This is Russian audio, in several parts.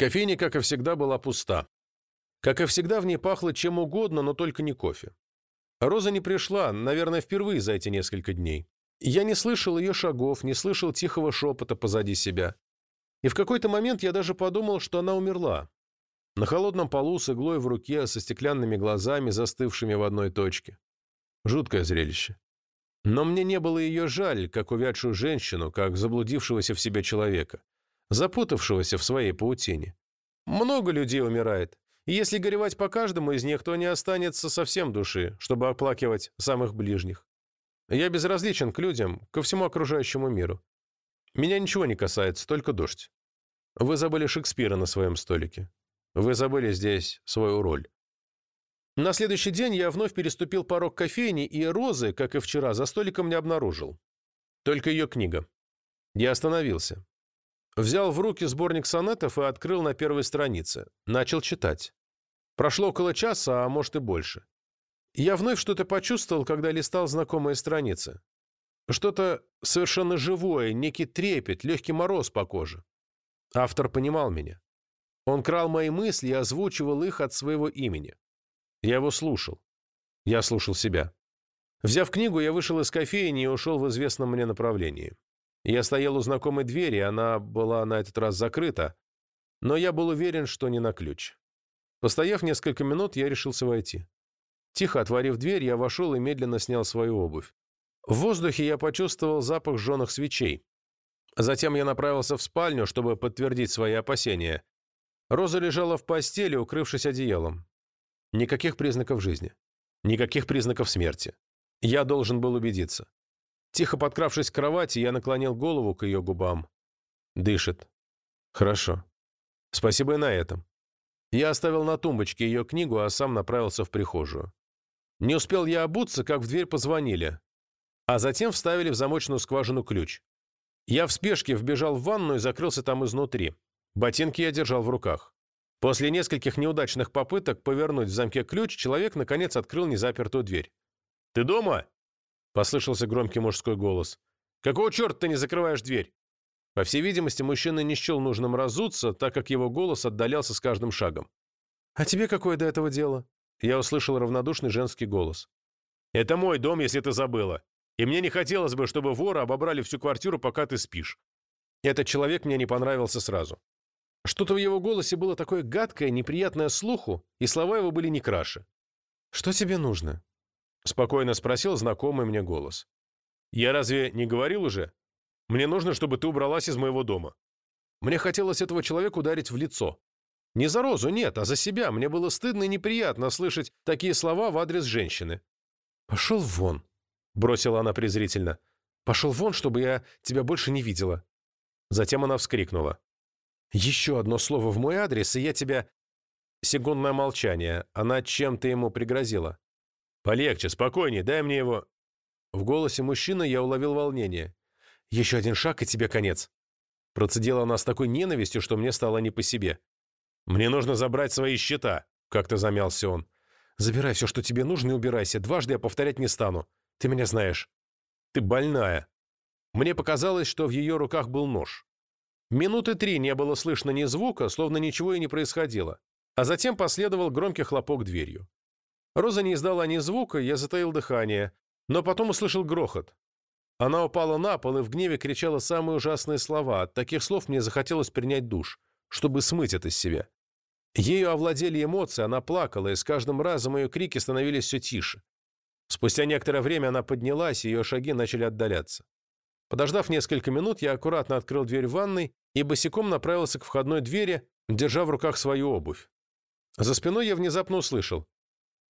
Кофейня, как и всегда, была пуста. Как и всегда, в ней пахло чем угодно, но только не кофе. Роза не пришла, наверное, впервые за эти несколько дней. Я не слышал ее шагов, не слышал тихого шепота позади себя. И в какой-то момент я даже подумал, что она умерла. На холодном полу с иглой в руке, со стеклянными глазами, застывшими в одной точке. Жуткое зрелище. Но мне не было ее жаль, как увядшую женщину, как заблудившегося в себе человека, запутавшегося в своей паутине. Много людей умирает, и если горевать по каждому из них, то не останется совсем души, чтобы оплакивать самых ближних. Я безразличен к людям, ко всему окружающему миру. Меня ничего не касается, только дождь. Вы забыли Шекспира на своем столике. Вы забыли здесь свою роль. На следующий день я вновь переступил порог кофейни, и Розы, как и вчера, за столиком не обнаружил. Только ее книга. Я остановился. Взял в руки сборник сонетов и открыл на первой странице. Начал читать. Прошло около часа, а может и больше. Я вновь что-то почувствовал, когда листал знакомые страницы. Что-то совершенно живое, некий трепет, легкий мороз по коже. Автор понимал меня. Он крал мои мысли и озвучивал их от своего имени. Я его слушал. Я слушал себя. Взяв книгу, я вышел из кофейни и ушел в известном мне направлении. Я стоял у знакомой двери, она была на этот раз закрыта, но я был уверен, что не на ключ. Постояв несколько минут, я решился войти. Тихо отворив дверь, я вошел и медленно снял свою обувь. В воздухе я почувствовал запах жженых свечей. Затем я направился в спальню, чтобы подтвердить свои опасения. Роза лежала в постели, укрывшись одеялом. Никаких признаков жизни. Никаких признаков смерти. Я должен был убедиться. Тихо подкравшись к кровати, я наклонил голову к ее губам. Дышит. Хорошо. Спасибо и на этом. Я оставил на тумбочке ее книгу, а сам направился в прихожую. Не успел я обуться, как в дверь позвонили, а затем вставили в замочную скважину ключ. Я в спешке вбежал в ванну и закрылся там изнутри. Ботинки я держал в руках. После нескольких неудачных попыток повернуть в замке ключ, человек, наконец, открыл незапертую дверь. «Ты дома?» — послышался громкий мужской голос. «Какого черта ты не закрываешь дверь?» По всей видимости, мужчина не счел нужным разуться, так как его голос отдалялся с каждым шагом. «А тебе какое до этого дело?» Я услышал равнодушный женский голос. «Это мой дом, если ты забыла. И мне не хотелось бы, чтобы воры обобрали всю квартиру, пока ты спишь». Этот человек мне не понравился сразу. Что-то в его голосе было такое гадкое, неприятное слуху, и слова его были не краше. «Что тебе нужно?» — спокойно спросил знакомый мне голос. «Я разве не говорил уже? Мне нужно, чтобы ты убралась из моего дома». Мне хотелось этого человека ударить в лицо. Не за Розу, нет, а за себя. Мне было стыдно и неприятно слышать такие слова в адрес женщины. «Пошел вон», — бросила она презрительно. «Пошел вон, чтобы я тебя больше не видела». Затем она вскрикнула. «Еще одно слово в мой адрес, и я тебя...» Секундное молчание. Она чем-то ему пригрозила. «Полегче, спокойнее, дай мне его...» В голосе мужчины я уловил волнение. «Еще один шаг, и тебе конец». Процедила она с такой ненавистью, что мне стало не по себе. «Мне нужно забрать свои счета», — как-то замялся он. «Забирай все, что тебе нужно, и убирайся. Дважды я повторять не стану. Ты меня знаешь. Ты больная». Мне показалось, что в ее руках был нож. Минуты три не было слышно ни звука, словно ничего и не происходило. А затем последовал громкий хлопок дверью. Роза не издала ни звука, я затаил дыхание, но потом услышал грохот. Она упала на пол и в гневе кричала самые ужасные слова. От таких слов мне захотелось принять душ, чтобы смыть это с себя. Ею овладели эмоции, она плакала, и с каждым разом ее крики становились все тише. Спустя некоторое время она поднялась, и ее шаги начали отдаляться. Подождав несколько минут, я аккуратно открыл дверь ванной и босиком направился к входной двери, держа в руках свою обувь. За спиной я внезапно услышал.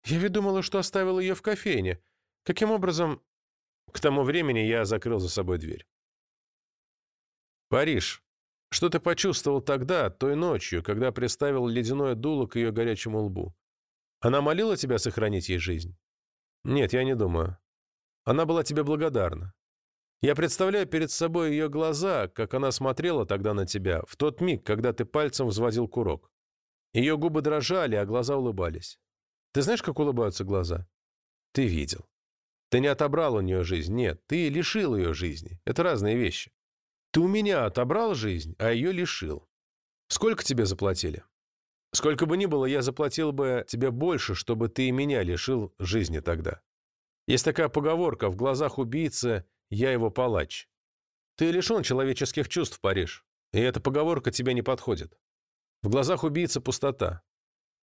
«Я ведь думала, что оставил ее в кофейне. Каким образом...» К тому времени я закрыл за собой дверь. Париж. Что ты почувствовал тогда, той ночью, когда приставил ледяное дуло к ее горячему лбу? Она молила тебя сохранить ей жизнь? Нет, я не думаю. Она была тебе благодарна. Я представляю перед собой ее глаза, как она смотрела тогда на тебя, в тот миг, когда ты пальцем взводил курок. Ее губы дрожали, а глаза улыбались. Ты знаешь, как улыбаются глаза? Ты видел. Ты не отобрал у нее жизнь, нет, ты лишил ее жизни. Это разные вещи. Ты у меня отобрал жизнь, а ее лишил. Сколько тебе заплатили? Сколько бы ни было, я заплатил бы тебе больше, чтобы ты и меня лишил жизни тогда. Есть такая поговорка «в глазах убийцы я его палач». Ты лишен человеческих чувств, Париж, и эта поговорка тебе не подходит. В глазах убийцы пустота.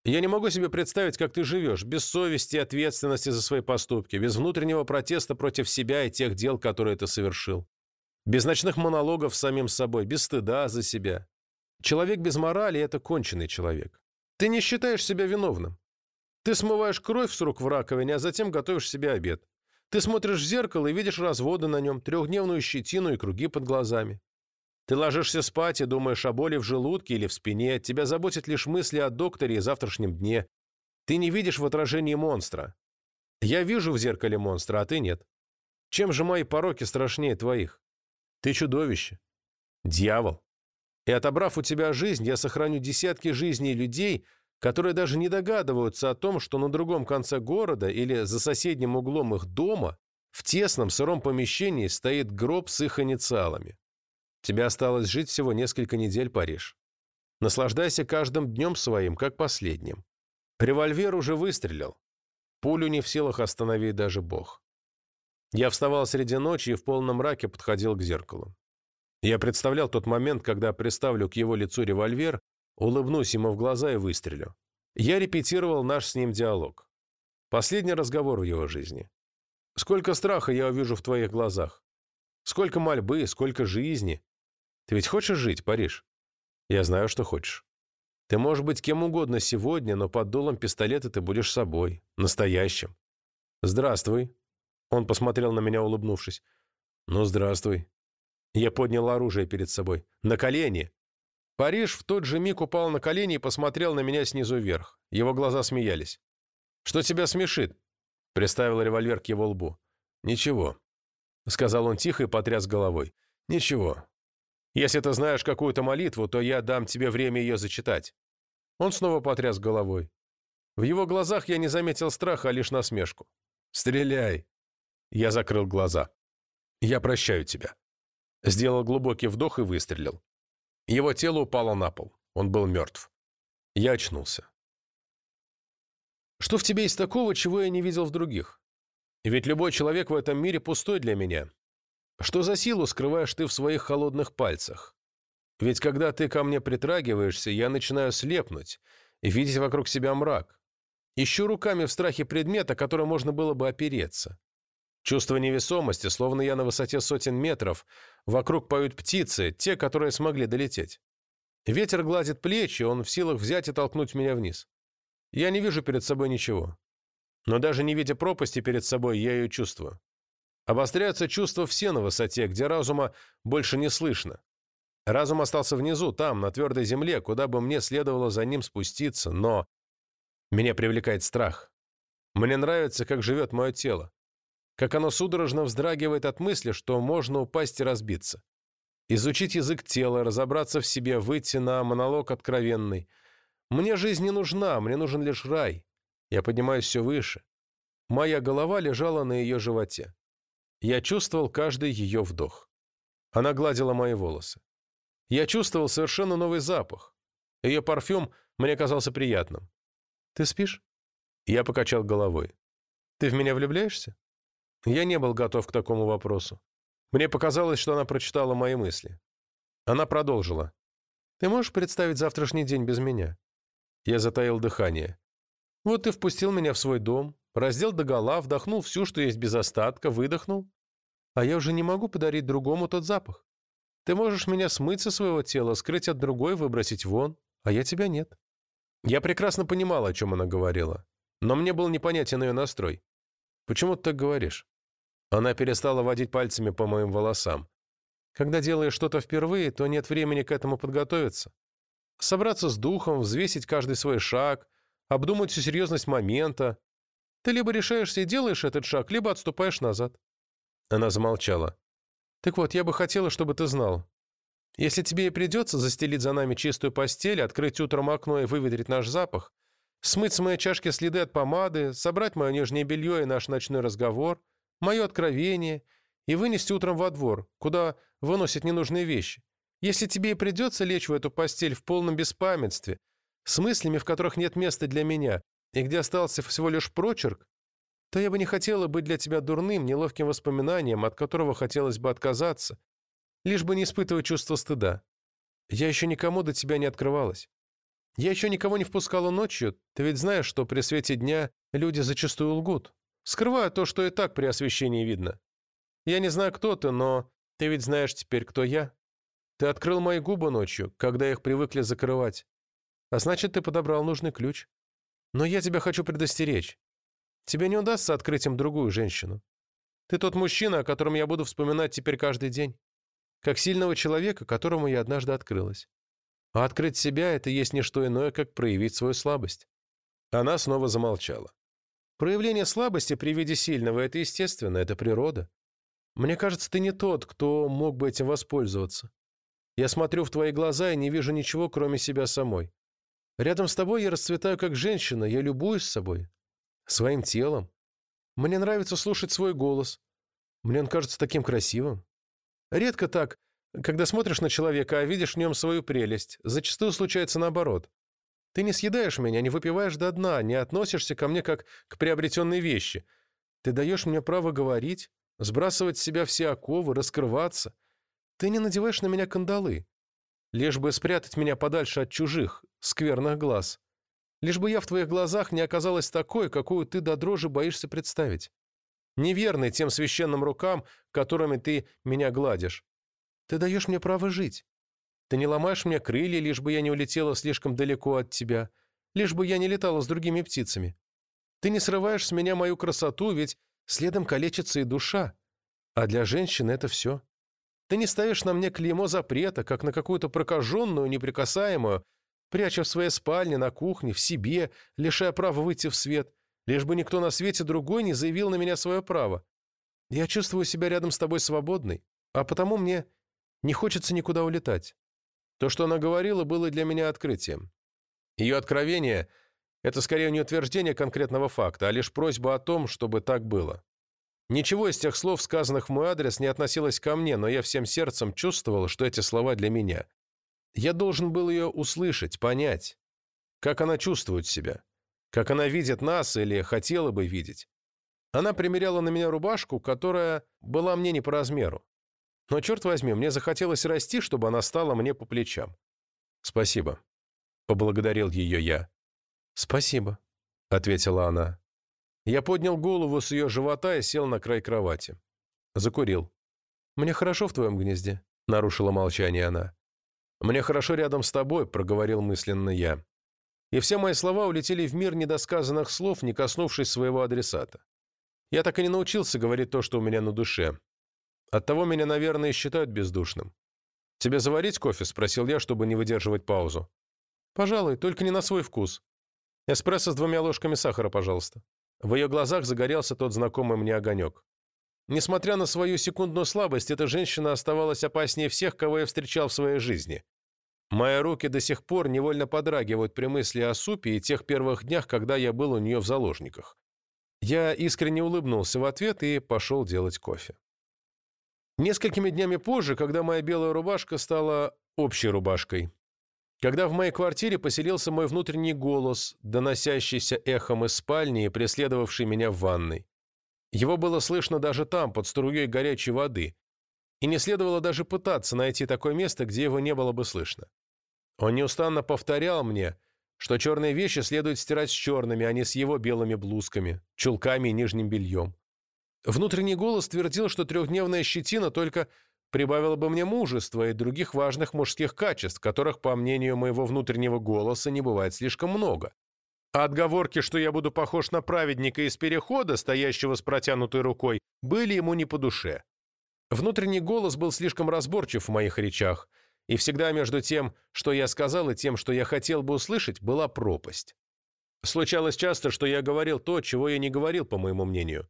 Я не могу себе представить, как ты живешь, без совести и ответственности за свои поступки, без внутреннего протеста против себя и тех дел, которые ты совершил. Без ночных монологов с самим собой, без стыда за себя. Человек без морали – это конченый человек. Ты не считаешь себя виновным. Ты смываешь кровь с рук в раковине, а затем готовишь себе обед. Ты смотришь в зеркало и видишь разводы на нем, трехдневную щетину и круги под глазами. Ты ложишься спать и думаешь о боли в желудке или в спине, тебя заботят лишь мысли о докторе и завтрашнем дне. Ты не видишь в отражении монстра. Я вижу в зеркале монстра, а ты нет. Чем же мои пороки страшнее твоих? Ты чудовище. Дьявол. И отобрав у тебя жизнь, я сохраню десятки жизней людей, которые даже не догадываются о том, что на другом конце города или за соседним углом их дома в тесном сыром помещении стоит гроб с их инициалами. Тебе осталось жить всего несколько недель, Париж. Наслаждайся каждым днем своим, как последним. Револьвер уже выстрелил. Пулю не в силах остановить даже Бог. Я вставал среди ночи и в полном мраке подходил к зеркалу. Я представлял тот момент, когда приставлю к его лицу револьвер, улыбнусь ему в глаза и выстрелю. Я репетировал наш с ним диалог. Последний разговор в его жизни. Сколько страха я увижу в твоих глазах. Сколько мольбы, сколько жизни. Ты ведь хочешь жить, Париж? Я знаю, что хочешь. Ты можешь быть кем угодно сегодня, но под дулом пистолета ты будешь собой, настоящим. Здравствуй. Он посмотрел на меня, улыбнувшись. Ну, здравствуй. Я поднял оружие перед собой. «На колени!» Париж в тот же миг упал на колени и посмотрел на меня снизу вверх. Его глаза смеялись. «Что тебя смешит?» Приставил револьвер к его лбу. «Ничего», — сказал он тихо и потряс головой. «Ничего. Если ты знаешь какую-то молитву, то я дам тебе время ее зачитать». Он снова потряс головой. В его глазах я не заметил страха, а лишь насмешку. «Стреляй!» Я закрыл глаза. «Я прощаю тебя». Сделал глубокий вдох и выстрелил. Его тело упало на пол. Он был мертв. Я очнулся. Что в тебе есть такого, чего я не видел в других? Ведь любой человек в этом мире пустой для меня. Что за силу скрываешь ты в своих холодных пальцах? Ведь когда ты ко мне притрагиваешься, я начинаю слепнуть и видеть вокруг себя мрак. Ищу руками в страхе предмета, который можно было бы опереться. Чувство невесомости, словно я на высоте сотен метров, вокруг поют птицы, те, которые смогли долететь. Ветер гладит плечи, он в силах взять и толкнуть меня вниз. Я не вижу перед собой ничего. Но даже не видя пропасти перед собой, я ее чувствую. Обостряются чувства все на высоте, где разума больше не слышно. Разум остался внизу, там, на твердой земле, куда бы мне следовало за ним спуститься, но... Меня привлекает страх. Мне нравится, как живет мое тело как оно судорожно вздрагивает от мысли, что можно упасть и разбиться. Изучить язык тела, разобраться в себе, выйти на монолог откровенный. Мне жизнь не нужна, мне нужен лишь рай. Я поднимаюсь все выше. Моя голова лежала на ее животе. Я чувствовал каждый ее вдох. Она гладила мои волосы. Я чувствовал совершенно новый запах. Ее парфюм мне казался приятным. «Ты спишь?» Я покачал головой. «Ты в меня влюбляешься?» Я не был готов к такому вопросу. Мне показалось, что она прочитала мои мысли. Она продолжила. «Ты можешь представить завтрашний день без меня?» Я затаил дыхание. «Вот ты впустил меня в свой дом, раздел догола, вдохнул всю, что есть без остатка, выдохнул. А я уже не могу подарить другому тот запах. Ты можешь меня смыть со своего тела, скрыть от другой, выбросить вон, а я тебя нет». Я прекрасно понимал, о чем она говорила, но мне был непонятен ее настрой. «Почему ты так говоришь?» Она перестала водить пальцами по моим волосам. Когда делаешь что-то впервые, то нет времени к этому подготовиться. Собраться с духом, взвесить каждый свой шаг, обдумать всю серьезность момента. Ты либо решаешься и делаешь этот шаг, либо отступаешь назад. Она замолчала. Так вот, я бы хотела, чтобы ты знал. Если тебе и придется застелить за нами чистую постель, открыть утром окно и выветрить наш запах, смыть с моей чашки следы от помады, собрать мое нижнее белье и наш ночной разговор — мое откровение и вынести утром во двор, куда выносят ненужные вещи. Если тебе и придется лечь в эту постель в полном беспамятстве, с мыслями, в которых нет места для меня, и где остался всего лишь прочерк, то я бы не хотела быть для тебя дурным, неловким воспоминанием, от которого хотелось бы отказаться, лишь бы не испытывать чувство стыда. Я еще никому до тебя не открывалась. Я еще никого не впускала ночью, ты ведь знаешь, что при свете дня люди зачастую лгут. Скрывают то, что и так при освещении видно. Я не знаю, кто ты, но ты ведь знаешь теперь, кто я. Ты открыл мои губы ночью, когда их привыкли закрывать. А значит, ты подобрал нужный ключ. Но я тебя хочу предостеречь. Тебе не удастся открыть им другую женщину. Ты тот мужчина, о котором я буду вспоминать теперь каждый день. Как сильного человека, которому я однажды открылась. А открыть себя — это есть не что иное, как проявить свою слабость. Она снова замолчала. Проявление слабости при виде сильного — это естественно, это природа. Мне кажется, ты не тот, кто мог бы этим воспользоваться. Я смотрю в твои глаза и не вижу ничего, кроме себя самой. Рядом с тобой я расцветаю как женщина, я любуюсь собой, своим телом. Мне нравится слушать свой голос. Мне он кажется таким красивым. Редко так, когда смотришь на человека, а видишь в нем свою прелесть. Зачастую случается наоборот. Ты не съедаешь меня, не выпиваешь до дна, не относишься ко мне как к приобретенной вещи. Ты даешь мне право говорить, сбрасывать с себя все оковы, раскрываться. Ты не надеваешь на меня кандалы. Лишь бы спрятать меня подальше от чужих, скверных глаз. Лишь бы я в твоих глазах не оказалась такой, какую ты до дрожи боишься представить. Неверной тем священным рукам, которыми ты меня гладишь. Ты даешь мне право жить. Ты не ломаешь мне крылья, лишь бы я не улетела слишком далеко от тебя, лишь бы я не летала с другими птицами. Ты не срываешь с меня мою красоту, ведь следом калечится и душа. А для женщины это все. Ты не ставишь на мне клеймо запрета, как на какую-то прокаженную, неприкасаемую, пряча в своей спальне, на кухне, в себе, лишая права выйти в свет, лишь бы никто на свете другой не заявил на меня свое право. Я чувствую себя рядом с тобой свободной, а потому мне не хочется никуда улетать. То, что она говорила, было для меня открытием. Ее откровение — это скорее не утверждение конкретного факта, а лишь просьба о том, чтобы так было. Ничего из тех слов, сказанных в мой адрес, не относилось ко мне, но я всем сердцем чувствовал, что эти слова для меня. Я должен был ее услышать, понять, как она чувствует себя, как она видит нас или хотела бы видеть. Она примеряла на меня рубашку, которая была мне не по размеру. Но, черт возьми, мне захотелось расти, чтобы она стала мне по плечам. «Спасибо», — поблагодарил ее я. «Спасибо», — ответила она. Я поднял голову с ее живота и сел на край кровати. Закурил. «Мне хорошо в твоем гнезде», — нарушила молчание она. «Мне хорошо рядом с тобой», — проговорил мысленно я. И все мои слова улетели в мир недосказанных слов, не коснувшись своего адресата. Я так и не научился говорить то, что у меня на душе. Оттого меня, наверное, считают бездушным. «Тебе заварить кофе?» – спросил я, чтобы не выдерживать паузу. «Пожалуй, только не на свой вкус. Эспрессо с двумя ложками сахара, пожалуйста». В ее глазах загорелся тот знакомый мне огонек. Несмотря на свою секундную слабость, эта женщина оставалась опаснее всех, кого я встречал в своей жизни. Мои руки до сих пор невольно подрагивают при мысли о супе и тех первых днях, когда я был у нее в заложниках. Я искренне улыбнулся в ответ и пошел делать кофе. Несколькими днями позже, когда моя белая рубашка стала общей рубашкой, когда в моей квартире поселился мой внутренний голос, доносящийся эхом из спальни и преследовавший меня в ванной. Его было слышно даже там, под струей горячей воды, и не следовало даже пытаться найти такое место, где его не было бы слышно. Он неустанно повторял мне, что черные вещи следует стирать с черными, а не с его белыми блузками, чулками и нижним бельем. Внутренний голос твердил, что трехдневная щетина только прибавила бы мне мужества и других важных мужских качеств, которых, по мнению моего внутреннего голоса, не бывает слишком много. А отговорки, что я буду похож на праведника из перехода, стоящего с протянутой рукой, были ему не по душе. Внутренний голос был слишком разборчив в моих речах, и всегда между тем, что я сказал, и тем, что я хотел бы услышать, была пропасть. Случалось часто, что я говорил то, чего я не говорил, по моему мнению.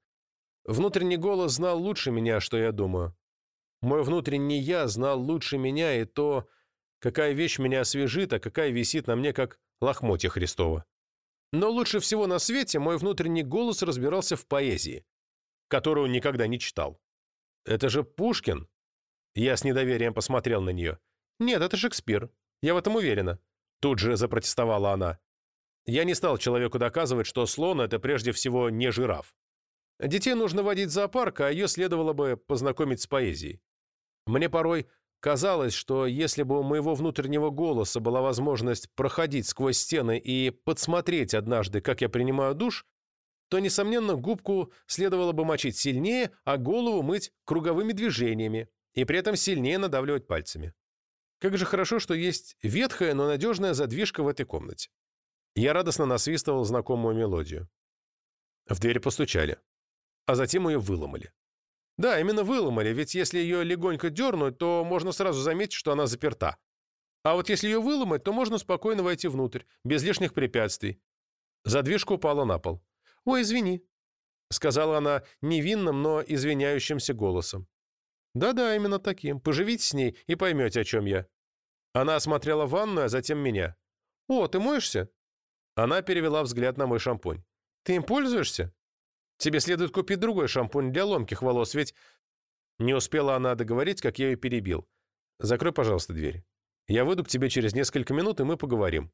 Внутренний голос знал лучше меня, что я думаю. Мой внутренний «я» знал лучше меня и то, какая вещь меня освежит, а какая висит на мне, как лохмотья Христова. Но лучше всего на свете мой внутренний голос разбирался в поэзии, которую никогда не читал. «Это же Пушкин?» Я с недоверием посмотрел на нее. «Нет, это Шекспир. Я в этом уверена». Тут же запротестовала она. Я не стал человеку доказывать, что слон — это прежде всего не жираф. Детей нужно водить в зоопарк, а ее следовало бы познакомить с поэзией. Мне порой казалось, что если бы у моего внутреннего голоса была возможность проходить сквозь стены и подсмотреть однажды, как я принимаю душ, то, несомненно, губку следовало бы мочить сильнее, а голову мыть круговыми движениями и при этом сильнее надавливать пальцами. Как же хорошо, что есть ветхая, но надежная задвижка в этой комнате. Я радостно насвистывал знакомую мелодию. В дверь постучали а затем ее выломали. Да, именно выломали, ведь если ее легонько дернуть, то можно сразу заметить, что она заперта. А вот если ее выломать, то можно спокойно войти внутрь, без лишних препятствий. Задвижка упала на пол. «Ой, извини», — сказала она невинным, но извиняющимся голосом. «Да-да, именно таким. Поживите с ней и поймете, о чем я». Она осмотрела ванную, а затем меня. «О, ты моешься?» Она перевела взгляд на мой шампунь. «Ты им пользуешься?» Тебе следует купить другой шампунь для ломких волос, ведь...» Не успела она договорить, как я ее перебил. «Закрой, пожалуйста, дверь. Я выйду к тебе через несколько минут, и мы поговорим».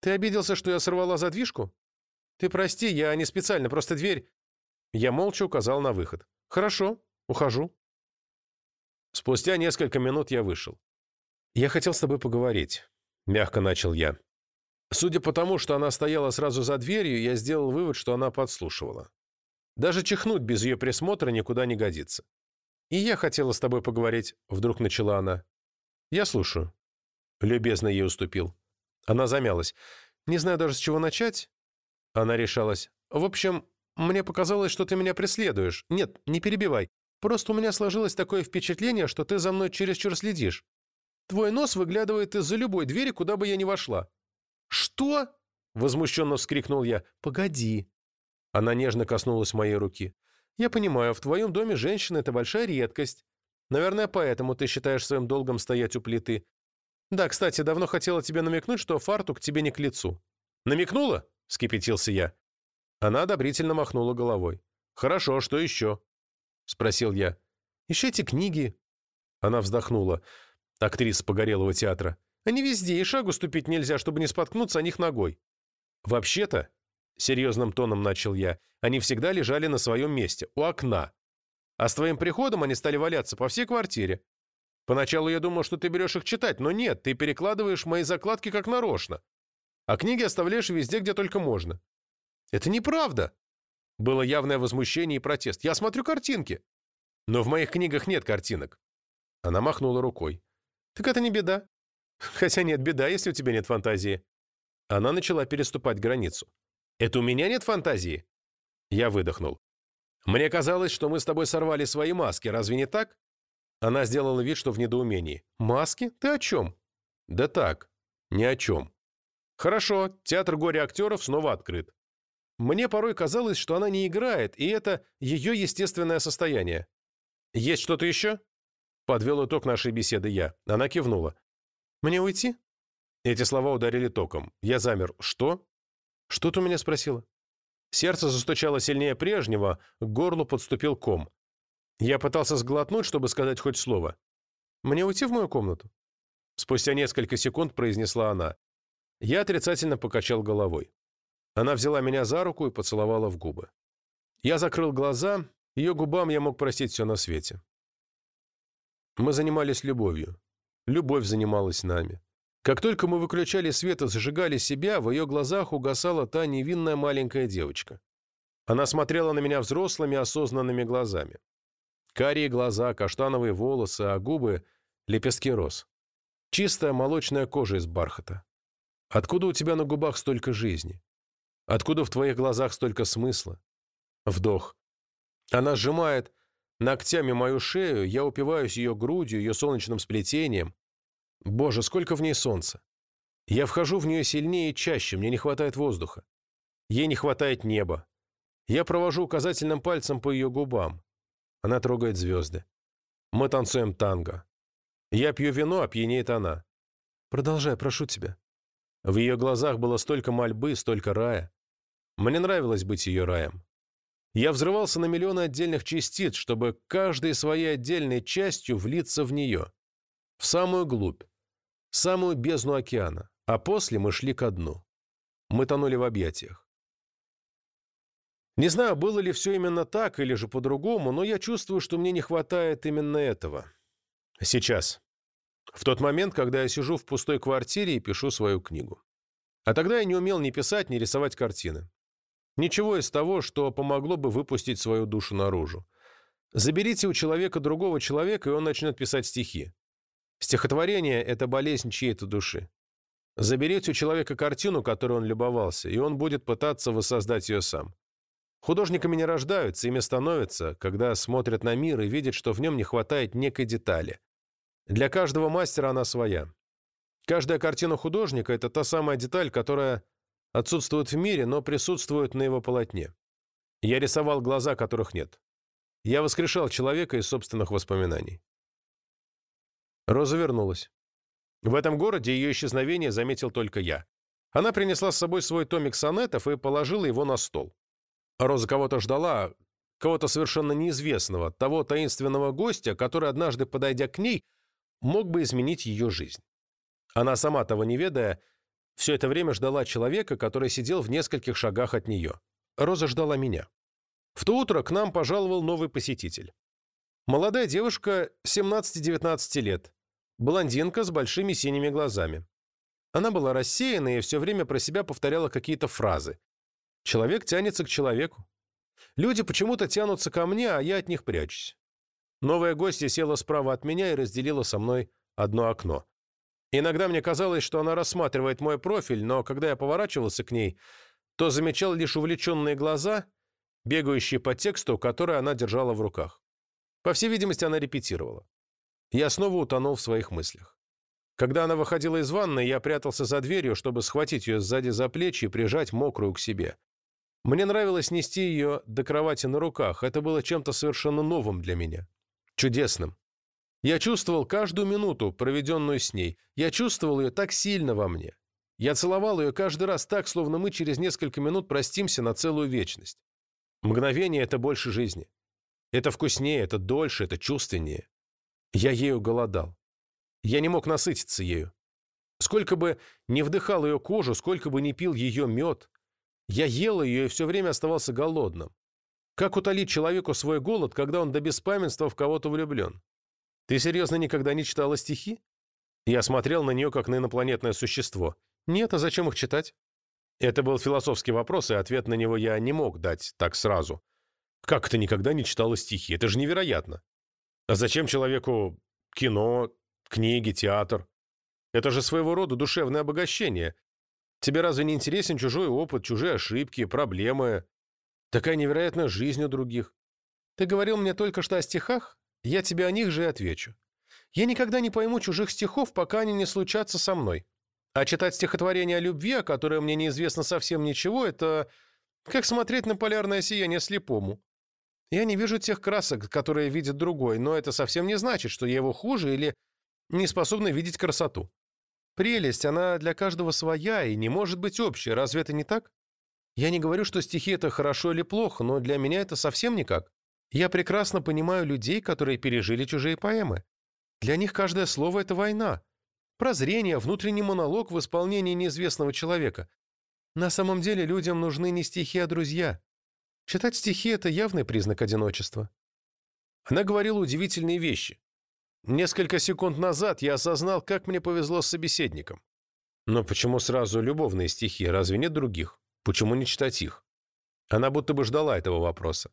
«Ты обиделся, что я сорвала задвижку?» «Ты прости, я не специально, просто дверь...» Я молча указал на выход. «Хорошо, ухожу». Спустя несколько минут я вышел. «Я хотел с тобой поговорить», — мягко начал я. Судя по тому, что она стояла сразу за дверью, я сделал вывод, что она подслушивала. Даже чихнуть без ее присмотра никуда не годится. «И я хотела с тобой поговорить», — вдруг начала она. «Я слушаю». Любезно ей уступил. Она замялась. «Не знаю даже, с чего начать». Она решалась. «В общем, мне показалось, что ты меня преследуешь. Нет, не перебивай. Просто у меня сложилось такое впечатление, что ты за мной чересчур следишь. Твой нос выглядывает из-за любой двери, куда бы я ни вошла». «Что?» — возмущенно вскрикнул я. «Погоди», она нежно коснулась моей руки. «Я понимаю, в твоем доме женщина – это большая редкость. Наверное, поэтому ты считаешь своим долгом стоять у плиты. Да, кстати, давно хотела тебе намекнуть, что фартук тебе не к лицу». «Намекнула?» – скипятился я. Она одобрительно махнула головой. «Хорошо, что еще?» – спросил я. «Еще эти книги». Она вздохнула. Актриса погорелого театра. «Они везде, и шагу ступить нельзя, чтобы не споткнуться о них ногой». «Вообще-то, серьезным тоном начал я, они всегда лежали на своем месте, у окна. А с твоим приходом они стали валяться по всей квартире. Поначалу я думал, что ты берешь их читать, но нет, ты перекладываешь мои закладки как нарочно. А книги оставляешь везде, где только можно. Это неправда. Было явное возмущение и протест. Я смотрю картинки. Но в моих книгах нет картинок. Она махнула рукой. Так это не беда. Хотя нет, беда, если у тебя нет фантазии. Она начала переступать границу. Это у меня нет фантазии?» Я выдохнул. «Мне казалось, что мы с тобой сорвали свои маски, разве не так?» Она сделала вид, что в недоумении. «Маски? Ты о чем?» «Да так, ни о чем». «Хорошо, театр горя актеров снова открыт. Мне порой казалось, что она не играет, и это ее естественное состояние. Есть что-то еще?» Подвел итог нашей беседы я. Она кивнула. «Мне уйти?» Эти слова ударили током. Я замер. «Что?» «Что ты у меня спросила?» Сердце застучало сильнее прежнего, к горлу подступил ком. Я пытался сглотнуть, чтобы сказать хоть слово. «Мне уйти в мою комнату?» Спустя несколько секунд произнесла она. Я отрицательно покачал головой. Она взяла меня за руку и поцеловала в губы. Я закрыл глаза, ее губам я мог простить все на свете. Мы занимались любовью. Любовь занималась нами. Как только мы выключали свет и зажигали себя, в ее глазах угасала та невинная маленькая девочка. Она смотрела на меня взрослыми, осознанными глазами. Карие глаза, каштановые волосы, а губы — лепестки роз. Чистая молочная кожа из бархата. Откуда у тебя на губах столько жизни? Откуда в твоих глазах столько смысла? Вдох. Она сжимает ногтями мою шею, я упиваюсь ее грудью, ее солнечным сплетением. Боже, сколько в ней солнца! Я вхожу в нее сильнее и чаще, мне не хватает воздуха. Ей не хватает неба. Я провожу указательным пальцем по ее губам. Она трогает звезды. Мы танцуем танго. Я пью вино, а пьянеет она. Продолжай, прошу тебя. В ее глазах было столько мольбы, столько рая. Мне нравилось быть ее раем. Я взрывался на миллионы отдельных частиц, чтобы каждой своей отдельной частью влиться в нее. В самую глубь, самую бездну океана, а после мы шли ко дну. Мы тонули в объятиях. Не знаю, было ли все именно так или же по-другому, но я чувствую, что мне не хватает именно этого. Сейчас. В тот момент, когда я сижу в пустой квартире и пишу свою книгу. А тогда я не умел ни писать, ни рисовать картины. Ничего из того, что помогло бы выпустить свою душу наружу. Заберите у человека другого человека, и он начнет писать стихи. Стихотворение – это болезнь чьей-то души. Заберите у человека картину, которой он любовался, и он будет пытаться воссоздать ее сам. Художниками не рождаются, ими становятся, когда смотрят на мир и видят, что в нем не хватает некой детали. Для каждого мастера она своя. Каждая картина художника – это та самая деталь, которая отсутствует в мире, но присутствует на его полотне. Я рисовал глаза, которых нет. Я воскрешал человека из собственных воспоминаний. Роза вернулась. В этом городе ее исчезновение заметил только я. Она принесла с собой свой томик сонетов и положила его на стол. Роза кого-то ждала, кого-то совершенно неизвестного, того таинственного гостя, который, однажды подойдя к ней, мог бы изменить ее жизнь. Она сама того не ведая, все это время ждала человека, который сидел в нескольких шагах от нее. Роза ждала меня. В то утро к нам пожаловал новый посетитель. Молодая девушка 17-19 лет, блондинка с большими синими глазами. Она была рассеяна и все время про себя повторяла какие-то фразы. Человек тянется к человеку. Люди почему-то тянутся ко мне, а я от них прячусь. Новая гостья села справа от меня и разделила со мной одно окно. Иногда мне казалось, что она рассматривает мой профиль, но когда я поворачивался к ней, то замечал лишь увлеченные глаза — бегающие по тексту, который она держала в руках. По всей видимости, она репетировала. Я снова утонул в своих мыслях. Когда она выходила из ванной, я прятался за дверью, чтобы схватить ее сзади за плечи и прижать мокрую к себе. Мне нравилось нести ее до кровати на руках. Это было чем-то совершенно новым для меня. Чудесным. Я чувствовал каждую минуту, проведенную с ней. Я чувствовал ее так сильно во мне. Я целовал ее каждый раз так, словно мы через несколько минут простимся на целую вечность. Мгновение — это больше жизни. Это вкуснее, это дольше, это чувственнее. Я ею голодал. Я не мог насытиться ею. Сколько бы не вдыхал ее кожу, сколько бы не пил ее мед, я ел ее и все время оставался голодным. Как утолить человеку свой голод, когда он до беспамятства в кого-то влюблен? Ты серьезно никогда не читала стихи? Я смотрел на нее, как на инопланетное существо. Нет, а зачем их читать? Это был философский вопрос, и ответ на него я не мог дать так сразу. Как ты никогда не читала стихи? Это же невероятно. А зачем человеку кино, книги, театр? Это же своего рода душевное обогащение. Тебе разве не интересен чужой опыт, чужие ошибки, проблемы? Такая невероятная жизнь у других. Ты говорил мне только что о стихах, я тебе о них же и отвечу. Я никогда не пойму чужих стихов, пока они не случатся со мной. А читать стихотворение о любви, о которой мне неизвестно совсем ничего, это как смотреть на полярное сияние слепому. Я не вижу тех красок, которые видит другой, но это совсем не значит, что я его хуже или не способна видеть красоту. Прелесть, она для каждого своя и не может быть общей, разве это не так? Я не говорю, что стихи — это хорошо или плохо, но для меня это совсем никак. Я прекрасно понимаю людей, которые пережили чужие поэмы. Для них каждое слово — это война. Прозрение, внутренний монолог в исполнении неизвестного человека. На самом деле людям нужны не стихи, а друзья. Читать стихи — это явный признак одиночества. Она говорила удивительные вещи. Несколько секунд назад я осознал, как мне повезло с собеседником. Но почему сразу любовные стихи? Разве нет других? Почему не читать их? Она будто бы ждала этого вопроса.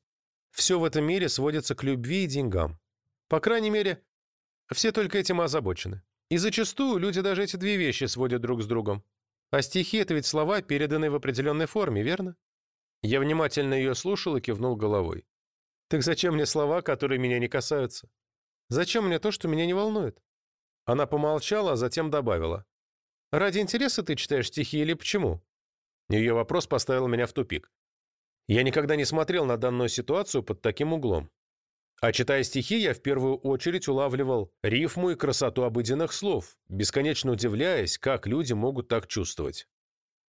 Все в этом мире сводится к любви и деньгам. По крайней мере, все только этим озабочены. И зачастую люди даже эти две вещи сводят друг с другом. А стихи — это ведь слова, переданные в определенной форме, верно? Я внимательно ее слушал и кивнул головой. Так зачем мне слова, которые меня не касаются? Зачем мне то, что меня не волнует? Она помолчала, а затем добавила. «Ради интереса ты читаешь стихи или почему?» Ее вопрос поставил меня в тупик. Я никогда не смотрел на данную ситуацию под таким углом. А читая стихи, я в первую очередь улавливал рифму и красоту обыденных слов, бесконечно удивляясь, как люди могут так чувствовать.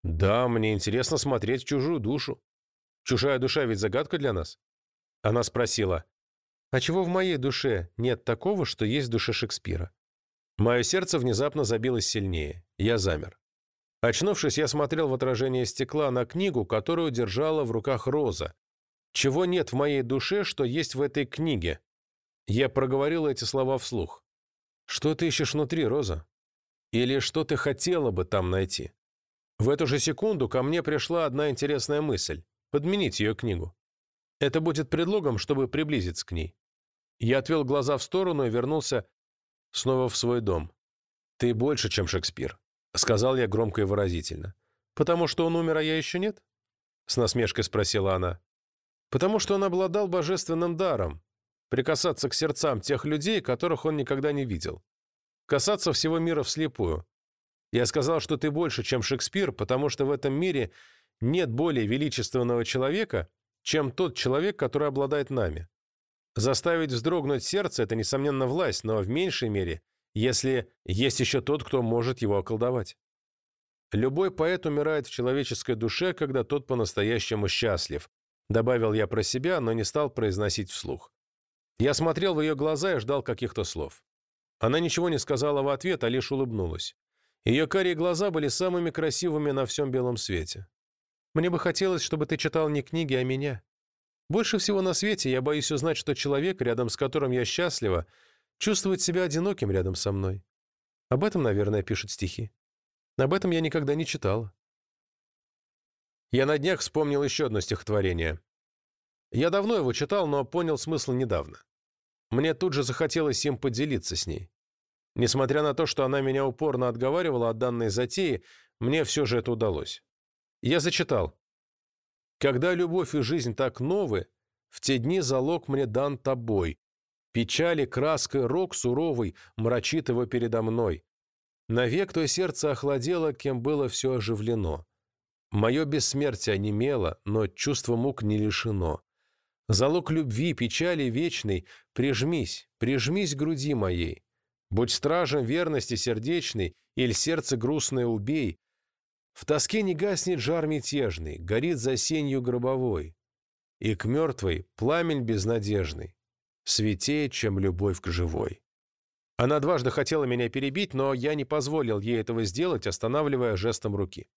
Да, мне интересно смотреть в чужую душу. Чужая душа ведь загадка для нас. Она спросила, а чего в моей душе нет такого, что есть в душе Шекспира? Мое сердце внезапно забилось сильнее. Я замер. Очнувшись, я смотрел в отражение стекла на книгу, которую держала в руках Роза. Чего нет в моей душе, что есть в этой книге? Я проговорил эти слова вслух. Что ты ищешь внутри, Роза? Или что ты хотела бы там найти? В эту же секунду ко мне пришла одна интересная мысль – подменить ее книгу. Это будет предлогом, чтобы приблизиться к ней. Я отвел глаза в сторону и вернулся снова в свой дом. «Ты больше, чем Шекспир», — сказал я громко и выразительно. «Потому что он умер, а я еще нет?» — с насмешкой спросила она. «Потому что он обладал божественным даром, прикасаться к сердцам тех людей, которых он никогда не видел. Касаться всего мира вслепую. Я сказал, что ты больше, чем Шекспир, потому что в этом мире нет более величественного человека, чем тот человек, который обладает нами. Заставить вздрогнуть сердце – это, несомненно, власть, но в меньшей мере, если есть еще тот, кто может его околдовать. Любой поэт умирает в человеческой душе, когда тот по-настоящему счастлив, добавил я про себя, но не стал произносить вслух. Я смотрел в ее глаза и ждал каких-то слов. Она ничего не сказала в ответ, а лишь улыбнулась. Ее карие глаза были самыми красивыми на всем белом свете. «Мне бы хотелось, чтобы ты читал не книги, а меня. Больше всего на свете я боюсь узнать, что человек, рядом с которым я счастлива, чувствует себя одиноким рядом со мной. Об этом, наверное, пишут стихи. Об этом я никогда не читала. Я на днях вспомнил еще одно стихотворение. Я давно его читал, но понял смысл недавно. Мне тут же захотелось им поделиться с ней. Несмотря на то, что она меня упорно отговаривала от данной затеи, мне все же это удалось. Я зачитал. Когда любовь и жизнь так новы, в те дни залог мне дан тобой. Печали краской рок суровый мрачит его передо мной. Навек то сердце охладело, кем было все оживлено. Мое бессмертие онемело, но чувство мук не лишено. Залог любви, печали вечной, прижмись, прижмись груди моей. Будь стражем верности сердечной, или сердце грустное убей, в тоске не гаснет жар мятежный, горит за сенью гробовой. И к мертвой пламень безнадежный, светее, чем любовь к живой. Она дважды хотела меня перебить, но я не позволил ей этого сделать, останавливая жестом руки.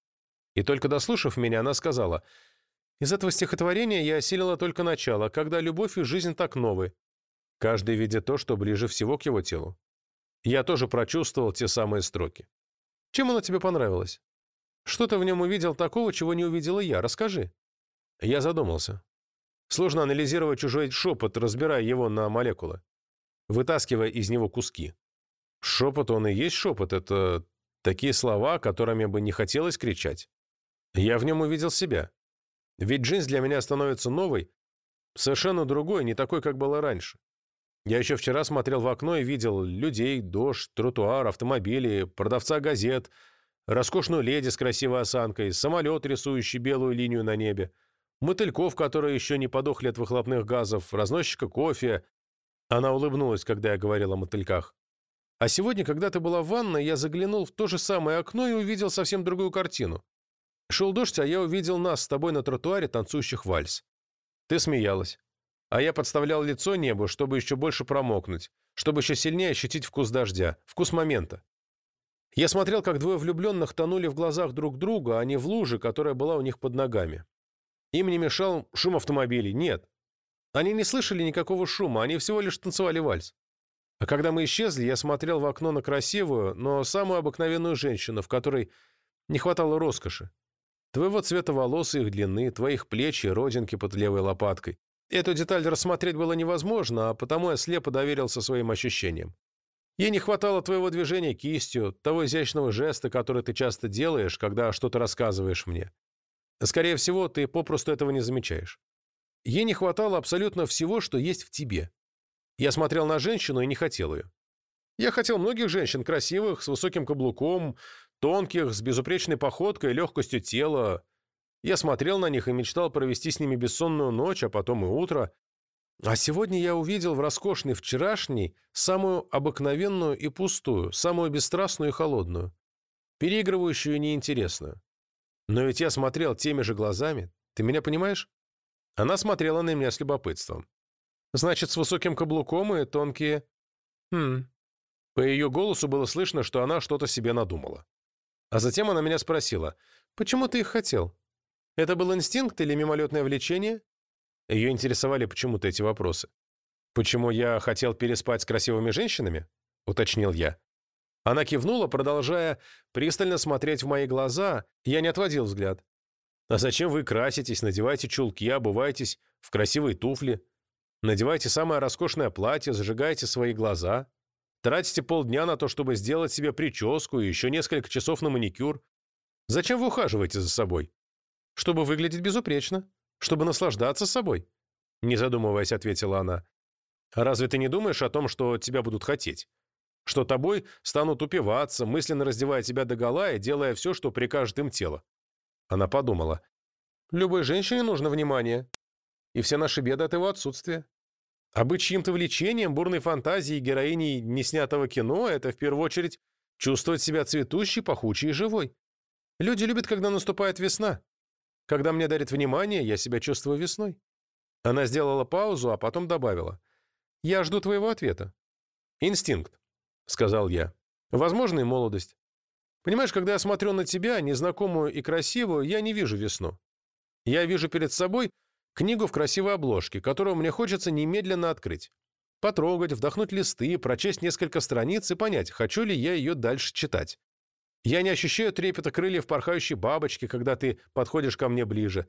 И только дослушав меня, она сказала, «Из этого стихотворения я осилила только начало, когда любовь и жизнь так новы, каждый видит то, что ближе всего к его телу. Я тоже прочувствовал те самые строки. Чем оно тебе понравилось? Что ты в нем увидел такого, чего не увидела я? Расскажи». Я задумался. Сложно анализировать чужой шепот, разбирая его на молекулы, вытаскивая из него куски. Шепот, он и есть шепот. Это такие слова, которыми бы не хотелось кричать. Я в нем увидел себя. Ведь жизнь для меня становится новой, совершенно другой, не такой, как было раньше. Я еще вчера смотрел в окно и видел людей, дождь, тротуар, автомобили, продавца газет – роскошную леди с красивой осанкой, самолет, рисующий белую линию на небе, мотыльков, которые еще не подохли от выхлопных газов, разносчика кофе. Она улыбнулась, когда я говорил о мотыльках. А сегодня, когда ты была в ванной, я заглянул в то же самое окно и увидел совсем другую картину. Шел дождь, а я увидел нас с тобой на тротуаре, танцующих вальс. Ты смеялась. А я подставлял лицо небу, чтобы еще больше промокнуть, чтобы еще сильнее ощутить вкус дождя, вкус момента. Я смотрел, как двое влюбленных тонули в глазах друг друга, а не в луже, которая была у них под ногами. Им не мешал шум автомобилей, нет. Они не слышали никакого шума, они всего лишь танцевали вальс. А когда мы исчезли, я смотрел в окно на красивую, но самую обыкновенную женщину, в которой не хватало роскоши. Твоего цвета волос и их длины, твоих плеч и родинки под левой лопаткой. Эту деталь рассмотреть было невозможно, а потому я слепо доверился своим ощущениям. Ей не хватало твоего движения кистью, того изящного жеста, который ты часто делаешь, когда что-то рассказываешь мне. Скорее всего, ты попросту этого не замечаешь. Ей не хватало абсолютно всего, что есть в тебе. Я смотрел на женщину и не хотел ее. Я хотел многих женщин, красивых, с высоким каблуком, тонких, с безупречной походкой легкостью тела. Я смотрел на них и мечтал провести с ними бессонную ночь, а потом и утро. А сегодня я увидел в роскошной вчерашней самую обыкновенную и пустую, самую бесстрастную и холодную, переигрывающую и неинтересную. Но ведь я смотрел теми же глазами, ты меня понимаешь? Она смотрела на меня с любопытством. Значит, с высоким каблуком и тонкие... Хм. По ее голосу было слышно, что она что-то себе надумала. А затем она меня спросила, «Почему ты их хотел? Это был инстинкт или мимолетное влечение?» Ее интересовали почему-то эти вопросы. «Почему я хотел переспать с красивыми женщинами?» — уточнил я. Она кивнула, продолжая пристально смотреть в мои глаза, я не отводил взгляд. «А зачем вы краситесь, надеваете чулки, обуваетесь в красивые туфли, надеваете самое роскошное платье, зажигаете свои глаза, тратите полдня на то, чтобы сделать себе прическу и еще несколько часов на маникюр? Зачем вы ухаживаете за собой? Чтобы выглядеть безупречно, чтобы наслаждаться собой?» Не задумываясь, ответила она. «Разве ты не думаешь о том, что тебя будут хотеть?» что тобой станут упиваться, мысленно раздевая тебя догола и делая все, что прикажет им тело. Она подумала. Любой женщине нужно внимание. И все наши беды от его отсутствия. А быть чьим-то влечением, бурной фантазией героиней неснятого кино — это в первую очередь чувствовать себя цветущей, пахучей и живой. Люди любят, когда наступает весна. Когда мне дарят внимание, я себя чувствую весной. Она сделала паузу, а потом добавила. «Я жду твоего ответа. Инстинкт. — сказал я. «Возможно, и молодость. Понимаешь, когда я смотрю на тебя, незнакомую и красивую, я не вижу весну. Я вижу перед собой книгу в красивой обложке, которую мне хочется немедленно открыть. Потрогать, вдохнуть листы, прочесть несколько страниц и понять, хочу ли я ее дальше читать. Я не ощущаю трепета крыльев порхающей бабочки, когда ты подходишь ко мне ближе.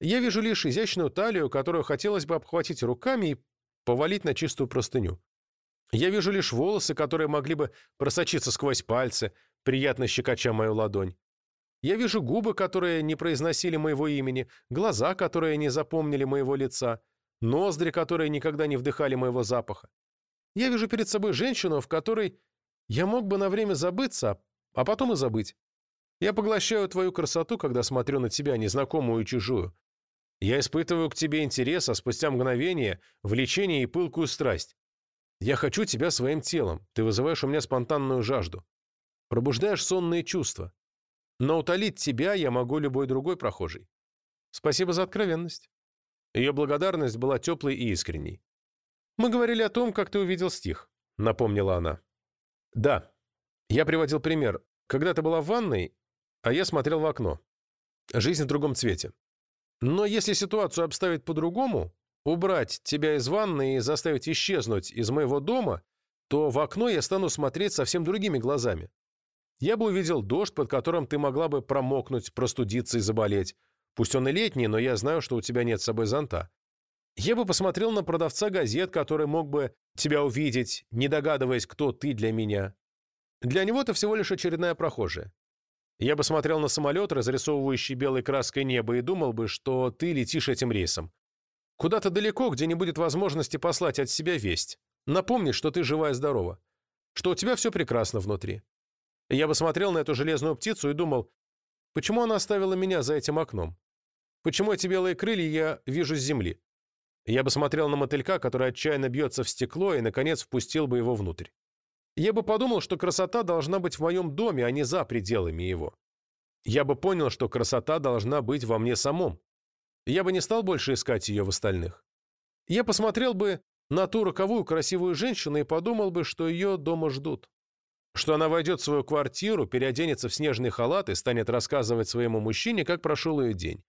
Я вижу лишь изящную талию, которую хотелось бы обхватить руками и повалить на чистую простыню. Я вижу лишь волосы, которые могли бы просочиться сквозь пальцы, приятно щекоча мою ладонь. Я вижу губы, которые не произносили моего имени, глаза, которые не запомнили моего лица, ноздри, которые никогда не вдыхали моего запаха. Я вижу перед собой женщину, в которой я мог бы на время забыться, потом и забыть. Я поглощаю твою красоту, когда смотрю на тебя, незнакомую и чужую. Я испытываю к тебе интерес, а спустя мгновение — влечение и пылкую страсть. Я хочу тебя своим телом. Ты вызываешь у меня спонтанную жажду. Пробуждаешь сонные чувства. Но утолить тебя я могу любой другой прохожий. Спасибо за откровенность. Ее благодарность была теплой и искренней. «Мы говорили о том, как ты увидел стих», — напомнила она. «Да. Я приводил пример. Когда ты была в ванной, а я смотрел в окно. Жизнь в другом цвете. Но если ситуацию обставить по-другому, убрать тебя из ванны и заставить исчезнуть из моего дома, то в окно я стану смотреть совсем другими глазами. Я бы увидел дождь, под которым ты могла бы промокнуть, простудиться и заболеть. Пусть он и летний, но я знаю, что у тебя нет с собой зонта. Я бы посмотрел на продавца газет, который мог бы тебя увидеть, не догадываясь, кто ты для меня. Для него это всего лишь очередная прохожая. Я бы смотрел на самолет, разрисовывающий белой краской небо, и думал бы, что ты летишь этим рейсом. Куда-то далеко, где не будет возможности послать от себя весть. Напомни, что ты жива и здорова. Что у тебя все прекрасно внутри. Я бы смотрел на эту железную птицу и думал, почему она оставила меня за этим окном? Почему эти белые крылья я вижу с земли? Я бы смотрел на мотылька, который отчаянно бьется в стекло, и, наконец, впустил бы его внутрь. Я бы подумал, что красота должна быть в моем доме, а не за пределами его. Я бы понял, что красота должна быть во мне самом. Я бы не стал больше искать ее в остальных. Я посмотрел бы на ту роковую красивую женщину и подумал бы, что ее дома ждут. Что она войдет в свою квартиру, переоденется в снежный халат и станет рассказывать своему мужчине, как прошел ее день.